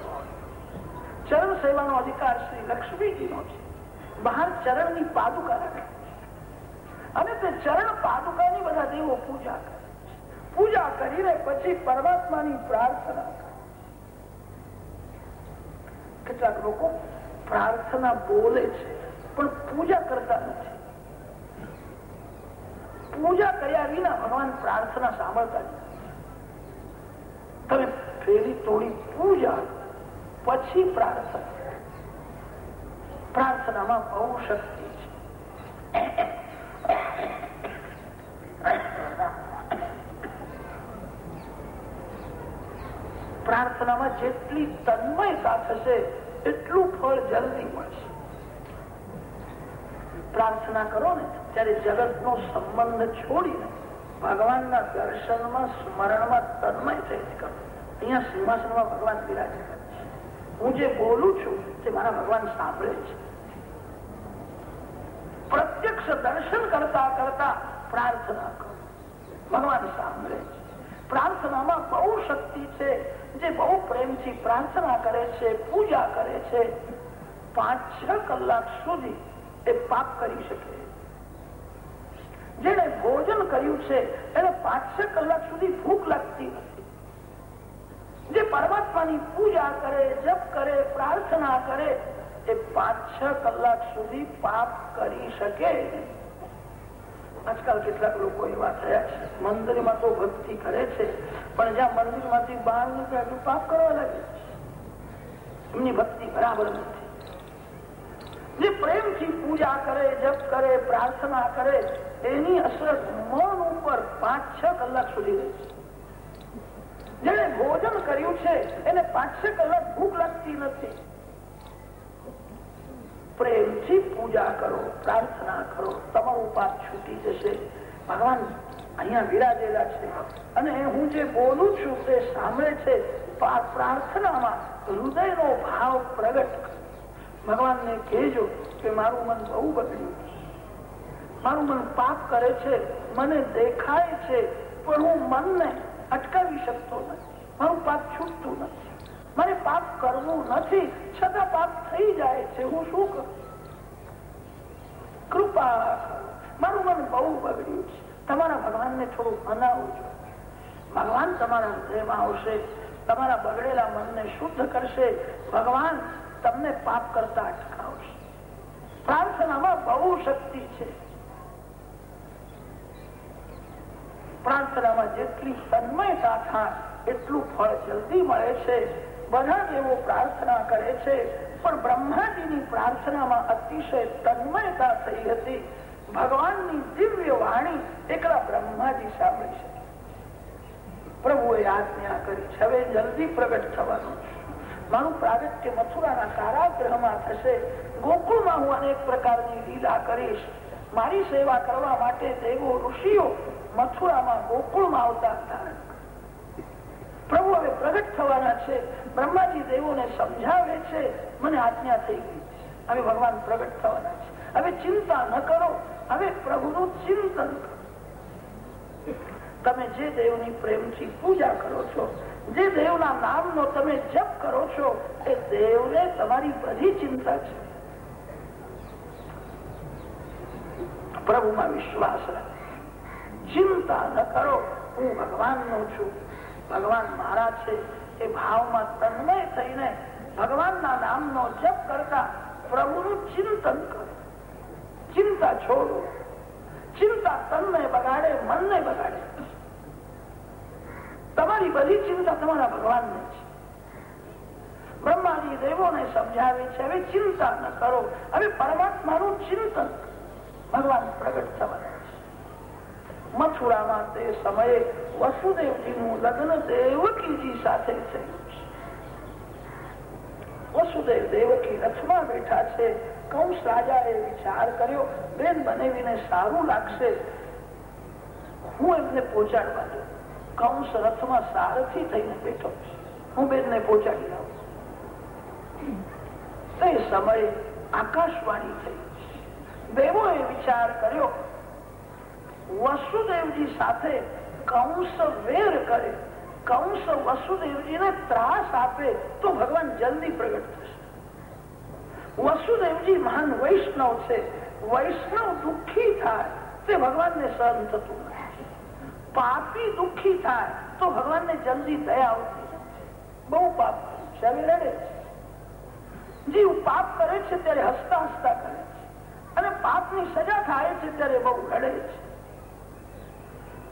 ચરણ સેવાનો અધિકાર શ્રી લક્ષ્મીજીનો છે. બહાર ચરણની પાદુકા રાખે. અને તે ચરણ પાદુકાની બધા દેવો પૂજા કરે. પૂજા કરીને પછી પરમાત્માની પ્રાર્થના કેટલાક લોકો પ્રાર્થના બોલે છે, પણ પૂજા કરતા નથી. પૂજા કર્યા વિના ભગવાન પ્રાર્થના સાંભળતા નથી. તમે થોડી પૂજા પછી પ્રાર્થના. પ્રાર્થનામાં બહુ શક્તિ છે. પ્રાર્થનામાં જેટલી તન્મયતા થશે, એટલું ફળ જલ્દી મળશે. પ્રાર્થના કરો ને, ત્યારે જગત નો સંબંધ છોડીને ભગવાનના દર્શનમાં, સ્મરણમાં તન્મય થઈ કરો. અહીંયા સિંહાસનમાં ભગવાન બિરાજે હું જે બોલું છું તે મારા ભગવાન સાંભળે છે. પ્રત્યક્ષ દર્શન કરતા કરતા પ્રાર્થના કરો. ભગવાન સાંભળે છે. પ્રાર્થનામાં બહુ શક્તિ છે. જે બહુ પ્રેમથી પ્રાર્થના કરે છે, પૂજા કરે છે પાંચ છ કલાક સુધી એ પાપ કરી શકે. જેને ભોજન કર્યું છે, એને પાંચ છ કલાક સુધી ભૂખ લાગતી નથી. જે પરમાત્માની પૂજા કરે, જપ કરે, પ્રાર્થના કરે, એ પાંચ છ કલાક સુધી પાપ કરી શકે. આજકાલ કેટલાક લોકો એવા થયા છે, મંદિરમાં તો ભક્તિ કરે છે, પણ જ્યાં મંદિરમાંથી બહાર નીકળે પાપ કરવા લાગે એમની ભક્તિ બરાબર નથી. જે પ્રેમથી પૂજા કરે, જપ કરે, પ્રાર્થના કરે, એની અસર મન ઉપર પાંચ છ કલાક સુધી રહે છે. જેને ભોજન કર્યું છે, એને પાંચસો કલાક ભૂખ લાગતી નથી. પ્રેમથી પૂજા કરો, પ્રાર્થના કરો, તમારું પાપ છૂટી જશે. ભગવાન અહીંયા વિરાજેલા છે. અને હું જે બોલું છું તે સાંભળે છે પ્રાર્થનામાં હૃદયનો ભાવ પ્રગટ ભગવાનને કહેજો કે મારું મન બહુ બગડ્યું મારું મન પાપ કરે છે, મને દેખાય છે, પણ હું મનને અટકાવી શકતો નથી. મારું પાપ છૂટતું નથી. મારે પાપ કરવું નથી. છતાં પાપ થઈ જાય છે. હું શું કરું? કૃપા મારું મન બહુ બગડ્યું છે. તમારા ભગવાનને થોડું મનાવજો. ભગવાન તમારા હૃદયમાં આવશે. તમારા બગડેલા મનને શુદ્ધ કરશે. ભગવાન તમને પાપ કરતા અટકાવશે. પ્રાર્થનામાં બહુ શક્તિ છે. પ્રાર્થનામાં જેટલી સન્મયતા થાય એટલું ફળ જલ્દી મળે છે. બધા દેવો પ્રાર્થના કરે છે. પણ બ્રહ્માજીની પ્રાર્થનામાં અતિશય તન્મયતા થઈ હતી. ભગવાનની દિવ્ય વાણી એકલા બ્રહ્માજી સાંભળી શકે. પ્રભુએ આજ્ઞા કરી છે. હવે જલ્દી પ્રગટ થવાનું મારું પ્રાગટ્ય મથુરાના કારાગ્રહમાં થશે. ગોકુળમાં હું અનેક પ્રકારની લીલા કરીશ. મારી સેવા કરવા માટે દેવો ઋષિઓ મથુરામાં ગોકુળમાં અવતાર ધારણ પ્રભુ હવે પ્રગટ થવાના છે. બ્રહ્માજી દેવોને સમજાવે છે. મને આજ્ઞા થઈ ગઈ હવે ભગવાન પ્રગટ થવાના છે. હવે ચિંતા ન કરો. હવે પ્રભુનું ચિંતન તમે જે દેવની પ્રેમથી પૂજા કરો છો, જે દેવના નામનો તમે જપ કરો છો, એ દેવને તમારી બધી ચિંતા છે. પ્રભુમાં વિશ્વાસ રાખો ચિંતા ન કરો. હું ભગવાનનો છું. ભગવાન મારા છે. એ ભાવમાં તન્મય થઈને ભગવાનના નામનો જપ કરતા પ્રભુનું ચિંતન કરો. ચિંતા છોડો. ચિંતા તનને બગાડે, મનને બગાડે. તમારી બધી ચિંતા તમારા ભગવાનને છે. બ્રહ્માજી દેવોને સમજાવે છે, હવે ચિંતા ન કરો. હવે પરમાત્માનું ચિંતન ભગવાન પ્રગટ થવાના મથુરામાં તે સમયે વસુદેવજીનું લગ્ન દેવકીજી સાથે થયું વસુદેવ દેવકી રથમાં બેઠા છે. કંસ રાજાએ વિચાર કર્યો, બેન બનેવીને સારું લાગશે. હું એમને પહોંચાડવા દઉં. કંસ રથમાં સારથી થઈને બેઠો હું બેનને પહોંચાડી લાવું. તે સમયે આકાશવાણી થઈ. દેવોએ વિચાર કર્યો વસુદેવજી સાથે કંસ વેર કરે કંસ વસુદેવજીને ત્રાસ આપે તો ભગવાન જલ્દી પ્રગટ થશે। વસુદેવજી મહાન વૈષ્ણવ છે। વૈષ્ણવ દુઃખી થાય તે ભગવાનને સહન થતું નથી। પાપી દુઃખી થાય તો ભગવાનને જલ્દી દયા આવતી નથી બહુ પાપ છે હવે લડે છે। જીવ પાપ કરે છે, ત્યારે હસતા હસતા કરે છે। અને પાપની સજા થાય છે, ત્યારે બહુ લડે છે।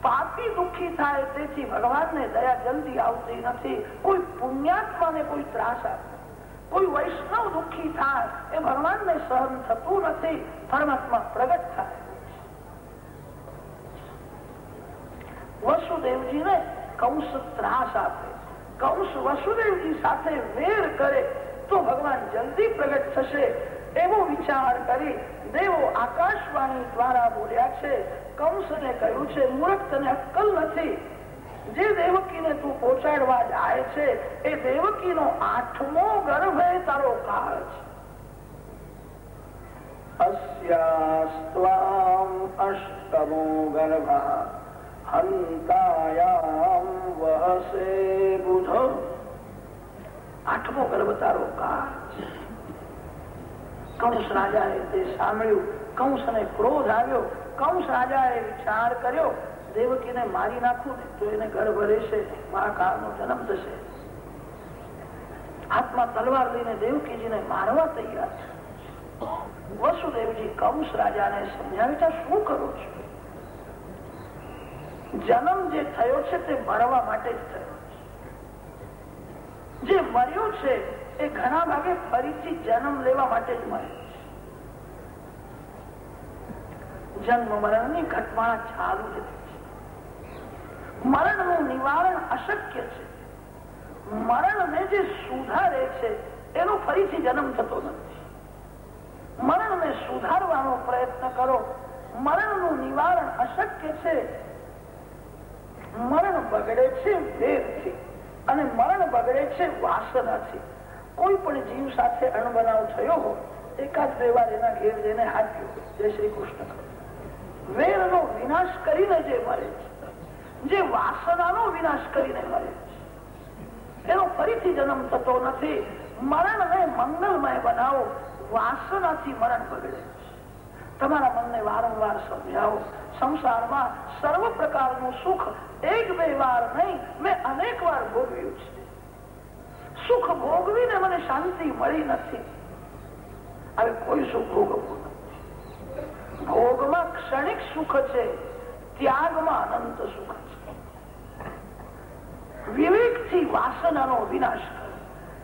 પાપી દુઃખી થાય, તેથી ભગવાનને દયા જલ્દી આવતી નથી. કોઈ પુણ્યાત્માને કોઈ ત્રાસ કોઈ વૈષ્ણવ દુઃખી થાય, એ ભગવાનને સહન થતું નથી. પરમાત્મા પ્રગટ થાય. વસુદેવજીને કૌશ ત્રાસ આપે. કૌશ વસુદેવજી સાથે વેર કરે, તો ભગવાન જલ્દી પ્રગટ થશે. એવો વિચાર કરી દેવો આકાશવાણી દ્વારા બોલ્યા છે કંસને કહ્યું છે મૂર્ખ તને અક્કલ નથી. જે દેવકીને તું પહોંચાડવા જાય છે એ દેવકીનો આઠમો ગર્ભ એ તારો કાળ છે. અષ્ટમો ગર્ભ હંતાયામ વહસે બુધો. આઠમો ગર્ભ તારો કાળ છે. કંસ રાજાએ તે સાંભળ્યું. કંસને ક્રોધ આવ્યો. કંસ રાજાએ વિચાર કર્યો, દેવકીને મારી નાખું ને તો એને ગર્ભ રહેશે મારા કાળનો જન્મ થશે. હાથમાં તલવાર લઈને દેવકીજીને મારવા તૈયાર છે. વસુદેવજી કંસ રાજાને સમજાવી શું કરું છું? જન્મ જે થયો છે તે મરવા માટે જ થયો છે. જે મર્યો છે એ ઘણા ભાગે ફરીથી જન્મ લેવા માટે જ મળે જન્મ મરણની ઘટમાળા ચાલુ જ મરણનું નિવારણ અશક્ય છે. મરણને જે સુધારે છે, એનો ફરીથી જન્મ થતો નથી. મરણને સુધારવાનો પ્રયત્ન કરો. મરણનું નિવારણ અશક્ય છે. મરણ બગડે છે વેગથી અને મરણ બગડે છે વાસનાથી. કોઈ પણ જીવ સાથે અણબનાવ થયો હોય, એકાદ બે વાર એના ઘેર જઈને હાથ્યો જય શ્રી કૃષ્ણ. વેરનો વિનાશ કરીને જે મરે છે, જે વાસનાનો વિનાશ કરીને મરે છે, એનો ફરીથી જન્મ થતો નથી. મરણને મંગલમય બનાવો, વાસનાથી મરણ બગડે તમારા મનને વારંવાર સમજાવો, સંસારમાં સર્વ પ્રકારનું સુખ એક બે વાર નહીં, મેં અનેક વાર ભોગવ્યું છે. સુખ ભોગવીને મને શાંતિ મળી નથી. હવે કોઈ સુખ ભોગવવું ભોગમાં ક્ષણિક સુખ છે, ત્યાગમાં અનંત સુખ છે. વિવેકથી વાસનાનો વિનાશ કરો.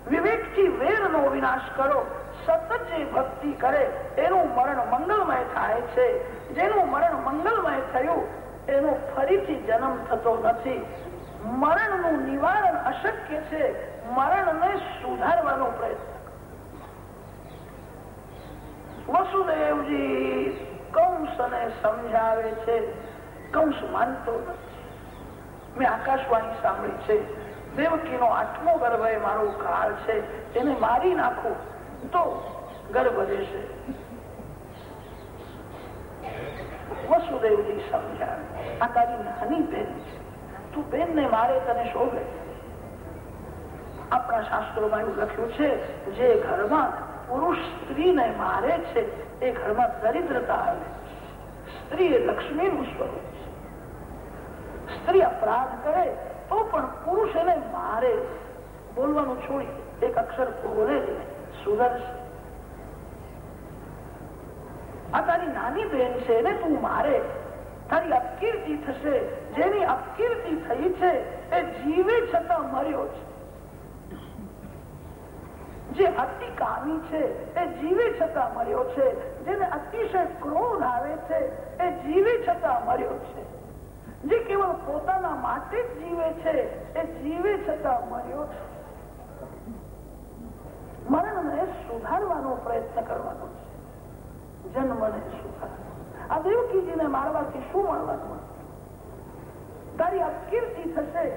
વિવેકથી વેરનો વિનાશ કરો. સતત જે ભક્તિ કરે, એનું મરણ મંગલમય થાય છે. જેનું મરણ મંગલમય થયું, એનો ફરીથી જન્મ થતો નથી. મરણનું નિવારણ અશક્ય છે. મરણને સુધારવાનો પ્રયત્ન વસુદેવજી કંસને સમજાવે છે? કંસ માનતો નથી. મેં આકાશવાણી સાંભળી છે. દેવકીનો આઠમો ગર્ભ એ મારો કાળ છે. એને મારી નાખું તો ગર્ભ રહેશે. વસુદેવજી સમજાવે, આ તારી નાની બેન છે. તું બેન ને મારે તને શોભે આપણા શાસ્ત્રોમાં એવું લખ્યું છે, જે ઘરમાં પુરુષ સ્ત્રીને મારે છે, એ ઘરમાં દરિદ્રતા આવે સ્ત્રી એ લક્ષ્મીનું સ્વરૂપ છે. સ્ત્રી અપરાધ કરે તો પણ પુરુષ એને મારે. બોલવાનું છોડી એક અક્ષર બોલે સુધરશે આ તારી નાની બેન છે ને તું મારે. તારી અપકીર્તિ થશે. જેની અપકીર્તિ થઈ છે એ જીવે છતાં મર્યો છે. જે અતિ કામી છે એ જીવે છતાં મર્યો છે. જેને અતિશય ક્રોધ આવે છે, એ જીવે છતાં મર્યો છે. જે કેવળ પોતાના માટે જ જીવે છે, એ જીવે છતાં મર્યો છે. મરણને સુધારવાનો પ્રયત્ન કરવાનો છે. જન્મને સુધાર આ દેવકીજીને મારવાથી શું મળવાનું? તારી અપકીર્તિ થશે.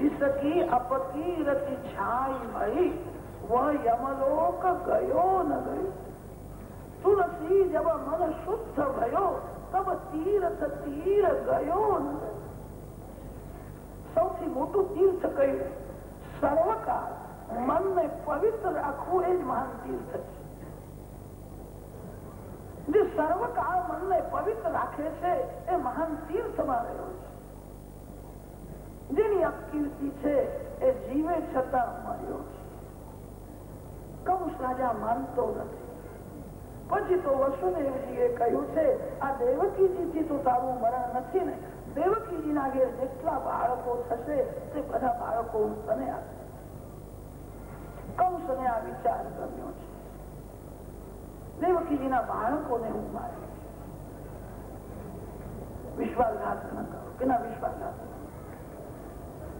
જીસકી અપકીરતી છાઈ મળી વહ યમલોક ગયો ન ગયો. શુદ્ધ ગયો તબ તીર્થ તીર ગયો સૌથી મોટું તીર્થ કયું? સર્વકાળ. મનને પવિત્ર રાખવું એ જ મહાન તીર્થ છે. જે સર્વકાળ મનને પવિત્ર રાખે છે એ મહાન તીર્થમાં રહ્યો છે. જેની અકીર્તિ છે એ જીવે છતાં મર્યો છે. કંસ રાજા માનતો નથી. પછી તો વસુદેવજીએ કહ્યું છે, આ દેવકીજીથી તો તારું મરણ નથી ને. દેવકીજીના ઘેર જેટલા બાળકો થશે તે બધા બાળકો હું તને આપીશ. કંસને આ વિચાર ગમ્યો છે. દેવકીજીના બાળકોને હું મારીશ વિશ્વાસઘાત ન કરો. કેના વિશ્વાસઘાત?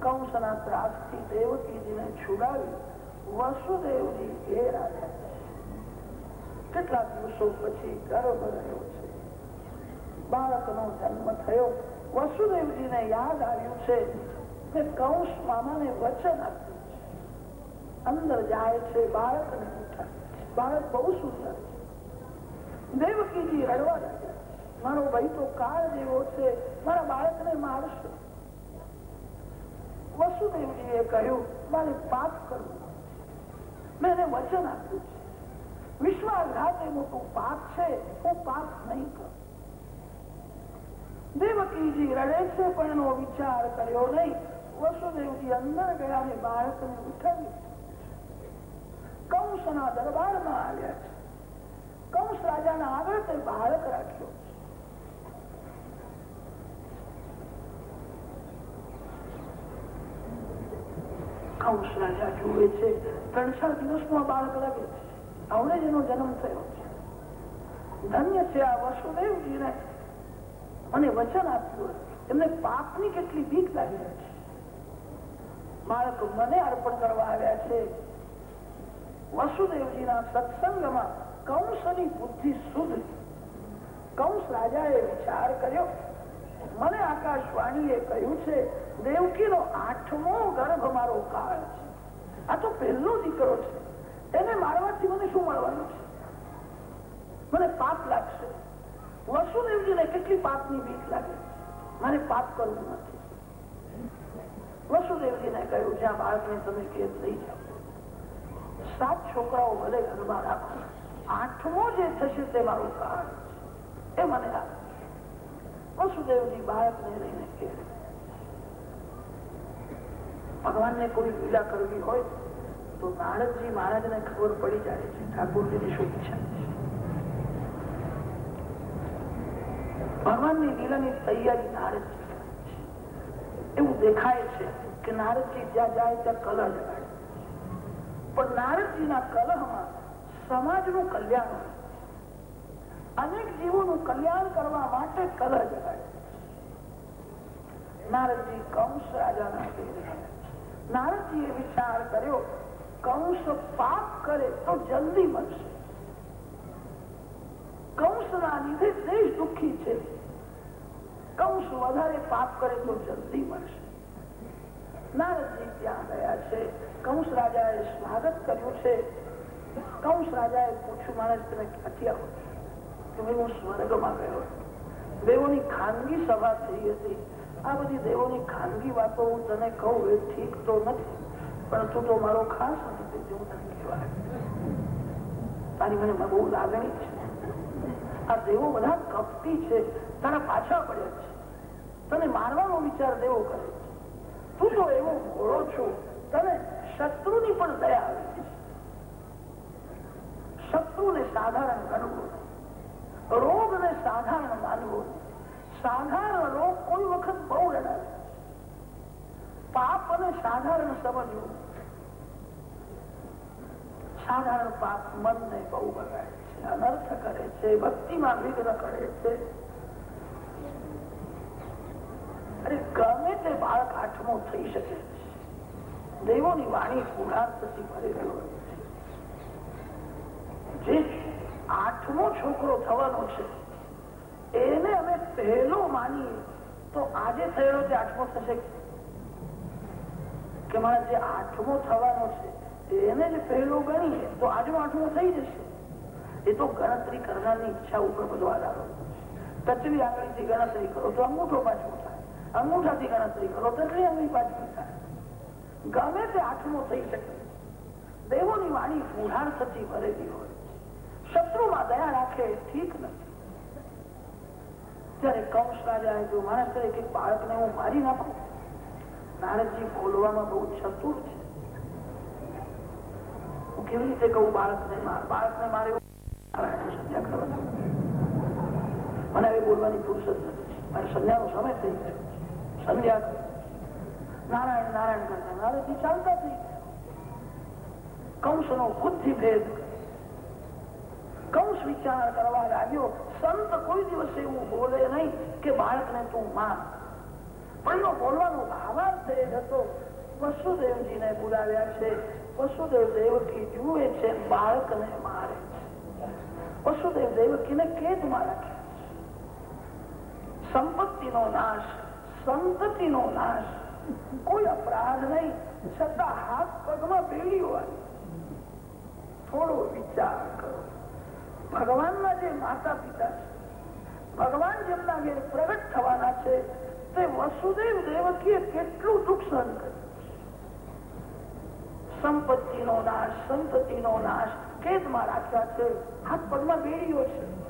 કંસના ત્રાસથી દેવકીજીને છુડાવી વસુદેવજી ઘેર આવ્યા. કેટલાક દિવસો પછી ગર્ભ રહ્યો છે. બાળકનો જન્મ થયો. વસુદેવજીને યાદ આવ્યું છે કે કંસ મામાને વચન આપ્યું છે. અંદર જાય છે બાળકને બાળક બહુ સુંદર છે. દેવકીજી રડવા મારો ભાઈ તો કાળ જેવો છે. મારા બાળકને મારશે. વસુદેવજીએ કહ્યું, મારે પાપ કરવું મેં એને વચન આપ્યું છે. વિશ્વાસઘાત એ મોટું પાપ છે હું પાપ નહીં કરું. દેવકીજી રડે છે, પણ એનો વિચાર કર્યો નહીં. વસુદેવજી અંદર ગયા ને બાળકને ઉઠાવ્યું કંસના દરબારમાં આવ્યા છે. કંસ રાજાના આગળ તે બાળક રાખ્યો. કંસ રાજા જુએ છે, ત્રણ ચાર દિવસમાં બાળક લાગે છે. જ એનો જન્મ થયો છે ધન્ય છે આ વસુદેવજીને મને વચન આપ્યું એમને પાપની કેટલી ભીખ લાગી છે બાળક મને અર્પણ કરવા આવ્યા છે વસુદેવજીના સત્સંગમાં કંસની બુદ્ધિ શુદ્ધ કંસ રાજાએ વિચાર કર્યો મને આકાશવાણીએ કહ્યું છે દેવકીનો આઠમો ગર્ભ મારો કાળ છે આ તો પહેલો દીકરો છે એને મારવાથી મને શું મળવાનું છે? મને પાપ લાગશે. વસુદેવજીને કેટલી પાપની બીક લાગે મારે પાપ કરવું નથી. વસુદેવજીને કહ્યું જ્યાં બાળકને તમે કેદ લઈ જાઓ. સાત છોકરાઓ ભલે ઘરમાં રાખો, આઠમો જે થશે તે મારું કાળ એ મને આપે વસુદેવજી બાળકને લઈને કે, ભગવાનને કોઈ પીડા કરવી હોય તો નાણકજી મહારાજ ને ખબર પડી જાય છે ઠાકોરજીની શું ઈચ્છા ભગવાનની લીલાની તૈયારી નારદજી એવું દેખાય છે કે નારદજી જ્યાં જાય ત્યાં કલહ જગાડે પણ નારદજીના કલહમાં સમાજનું કલ્યાણ અનેક જીવોનું કલ્યાણ કરવા માટે કલહ જગાડે નારદજી કંસ રાજાના નારદજીએ વિચાર કર્યો કંસ પાપ કરે તો જલ્દી મળશે. કંસના લીધે દેશ દુઃખી છે. કંસ વધારે પાપ કરે તો જલ્દી મળશે. નારદજી ત્યાં ગયા છે. કંસ રાજાએ સ્વાગત કર્યું છે. કંસ રાજાએ પૂછ્યું માણસ તમે ક્યાંથી આવો કે ભાઈ, હું સ્વર્ગમાં ગયો દેવોની ખાનગી સભા થઈ હતી. આ બધી દેવોની ખાનગી વાતો હું તને કહું, એ ઠીક તો નથી. પણ તું તો મારો ખાસ નથી તેથી હું તને કહેવાય તારી મને બહુ લાગણી છે. આ દેવો બધા કપટી છે, તારા પાછા પડે છે. તને મારવાનો વિચાર દેવો કરે છે. તું તો એવો ઘોડો છો, તને શત્રુની પણ દયા આવે છે. શત્રુને સાધારણ ગણવું રોગને સાધારણ માનવો સાધારણ રોગ કોઈ વખત બહુ રડાવે પાપ અને સાધારણ સમજવું સાધારણ પાપ મનને બહુ બગાડે છે. અનર્થ કરે વિઘ્ન કરે છે. અરે ગમે તે બાળક આઠમો થઈ શકે છે. દેવોની વાણી પૂર્ણાર્થથી ભરેલી જે આઠમો છોકરો થવાનો છે, એને અમે પહેલો માનીએ તો આજે થયેલો જે આઠમો થશે કે મારા જે આઠમો થવાનો છે એને જ પહેલો ગણીએ તો આઠમો થઈ જશે. એ તો ગણતરી કરનારની ઈચ્છા ઉપર બધો આધાર તત્વી આંગળીથી ગણતરી કરો તો અંગૂઠો પાછું થાય. અંગૂઠાથી ગણતરી કરો તો આંગળી પાછું થાય. ગમે તે આઠમો થઈ શકે. દેવોની વાણી મૂઢાર્થથી ભરેલી હોય. શત્રુમાં દયા રાખે ઠીક નથી. ત્યારે કંસ રાજા જો માણસ કરે કે બાળકને હું મારી નાખું? નારદજી બોલવામાં બહુ ચતુર છે. કેવી રીતે કહું બાળકને બાળકને મારે મને હવે બોલવાની ફુરસત નથી. મારે સંધ્યાનો સમય થઈ ગયો. સંધ્યા નારાયણ નારાયણ કરતા. નારાયણથી ચાલતા થઈ કંસનો બુદ્ધિ ભેદ કંસ વિચાર કરવા લાગ્યો, સંત કોઈ દિવસ એવું બોલે નહીં કે બાળકને તું માન. પણ એનો બોલવાનો ભાવાર્થ એ હતો. વસુદેવજીને બોલાવ્યા છે. વસુદેવ દેવકી જુએ છે, બાળકને મારે વસુદેવ દેવકીને કેદમાં રાખ્યા સંપત્તિનો નાશ, સંતતિનો નાશ, કોઈ અપરાધ નહીં, છતાં હાથ પગમાં બેડીઓ હોય થોડો વિચાર કરો. ભગવાનના જે માતા પિતા છે, ભગવાન જેમના ઘેર પ્રગટ થવાના છે, તે વસુદેવ દેવકીએ કેટલું દુઃખ સહન કર્યું? સંપત્તિનો નાશ સંતતિનો નાશ. કેદમાં રાખ્યા છે. હાથ પગમાં બેડીઓ છે.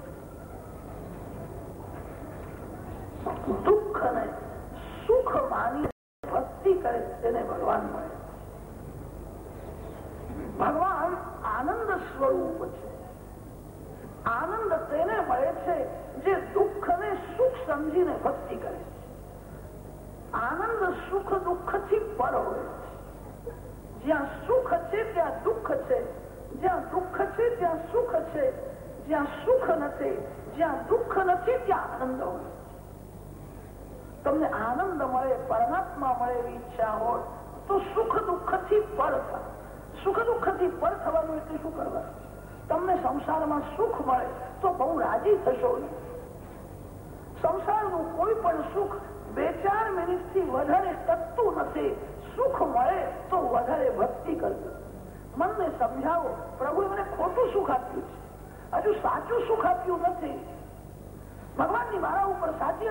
દુઃખ ને સુખ માની ભક્તિ કરે તેને ભગવાન મળે ભગવાન આનંદ સ્વરૂપ છે. આનંદ તેને મળે છે જે દુઃખ ને સુખ સમજીને ભક્તિ કરે છે. આનંદ સુખ દુઃખથી પર હોય જ્યાં સુખ છે, ત્યાં દુઃખ છે. જ્યાં દુઃખ છે, ત્યાં સુખ છે. જ્યાં સુખ નથી, જ્યાં દુઃખ નથી, ત્યાં આનંદ તમને આનંદ મળે, પરમાત્મા મળે એવી ઈચ્છા હોય, તો સુખ દુઃખથી. પર સુખ દુઃખથી પર થવાનું એટલે શું કરવા તમને સંસારમાં સુખ મળે, તો બહુ રાજી થશો. સંસારનું કોઈ પણ સુખ બે ચાર મિનિટથી વધારે ટકતું નથી. સુખ મળે તો વધારે ભક્તિ કરજો. મનને સમજાવો, પ્રભુ મને ખોટું સુખ આપ્યું છે. હજુ સાચું સુખ આપ્યું નથી. ભગવાનની મારા ઉપર સાચી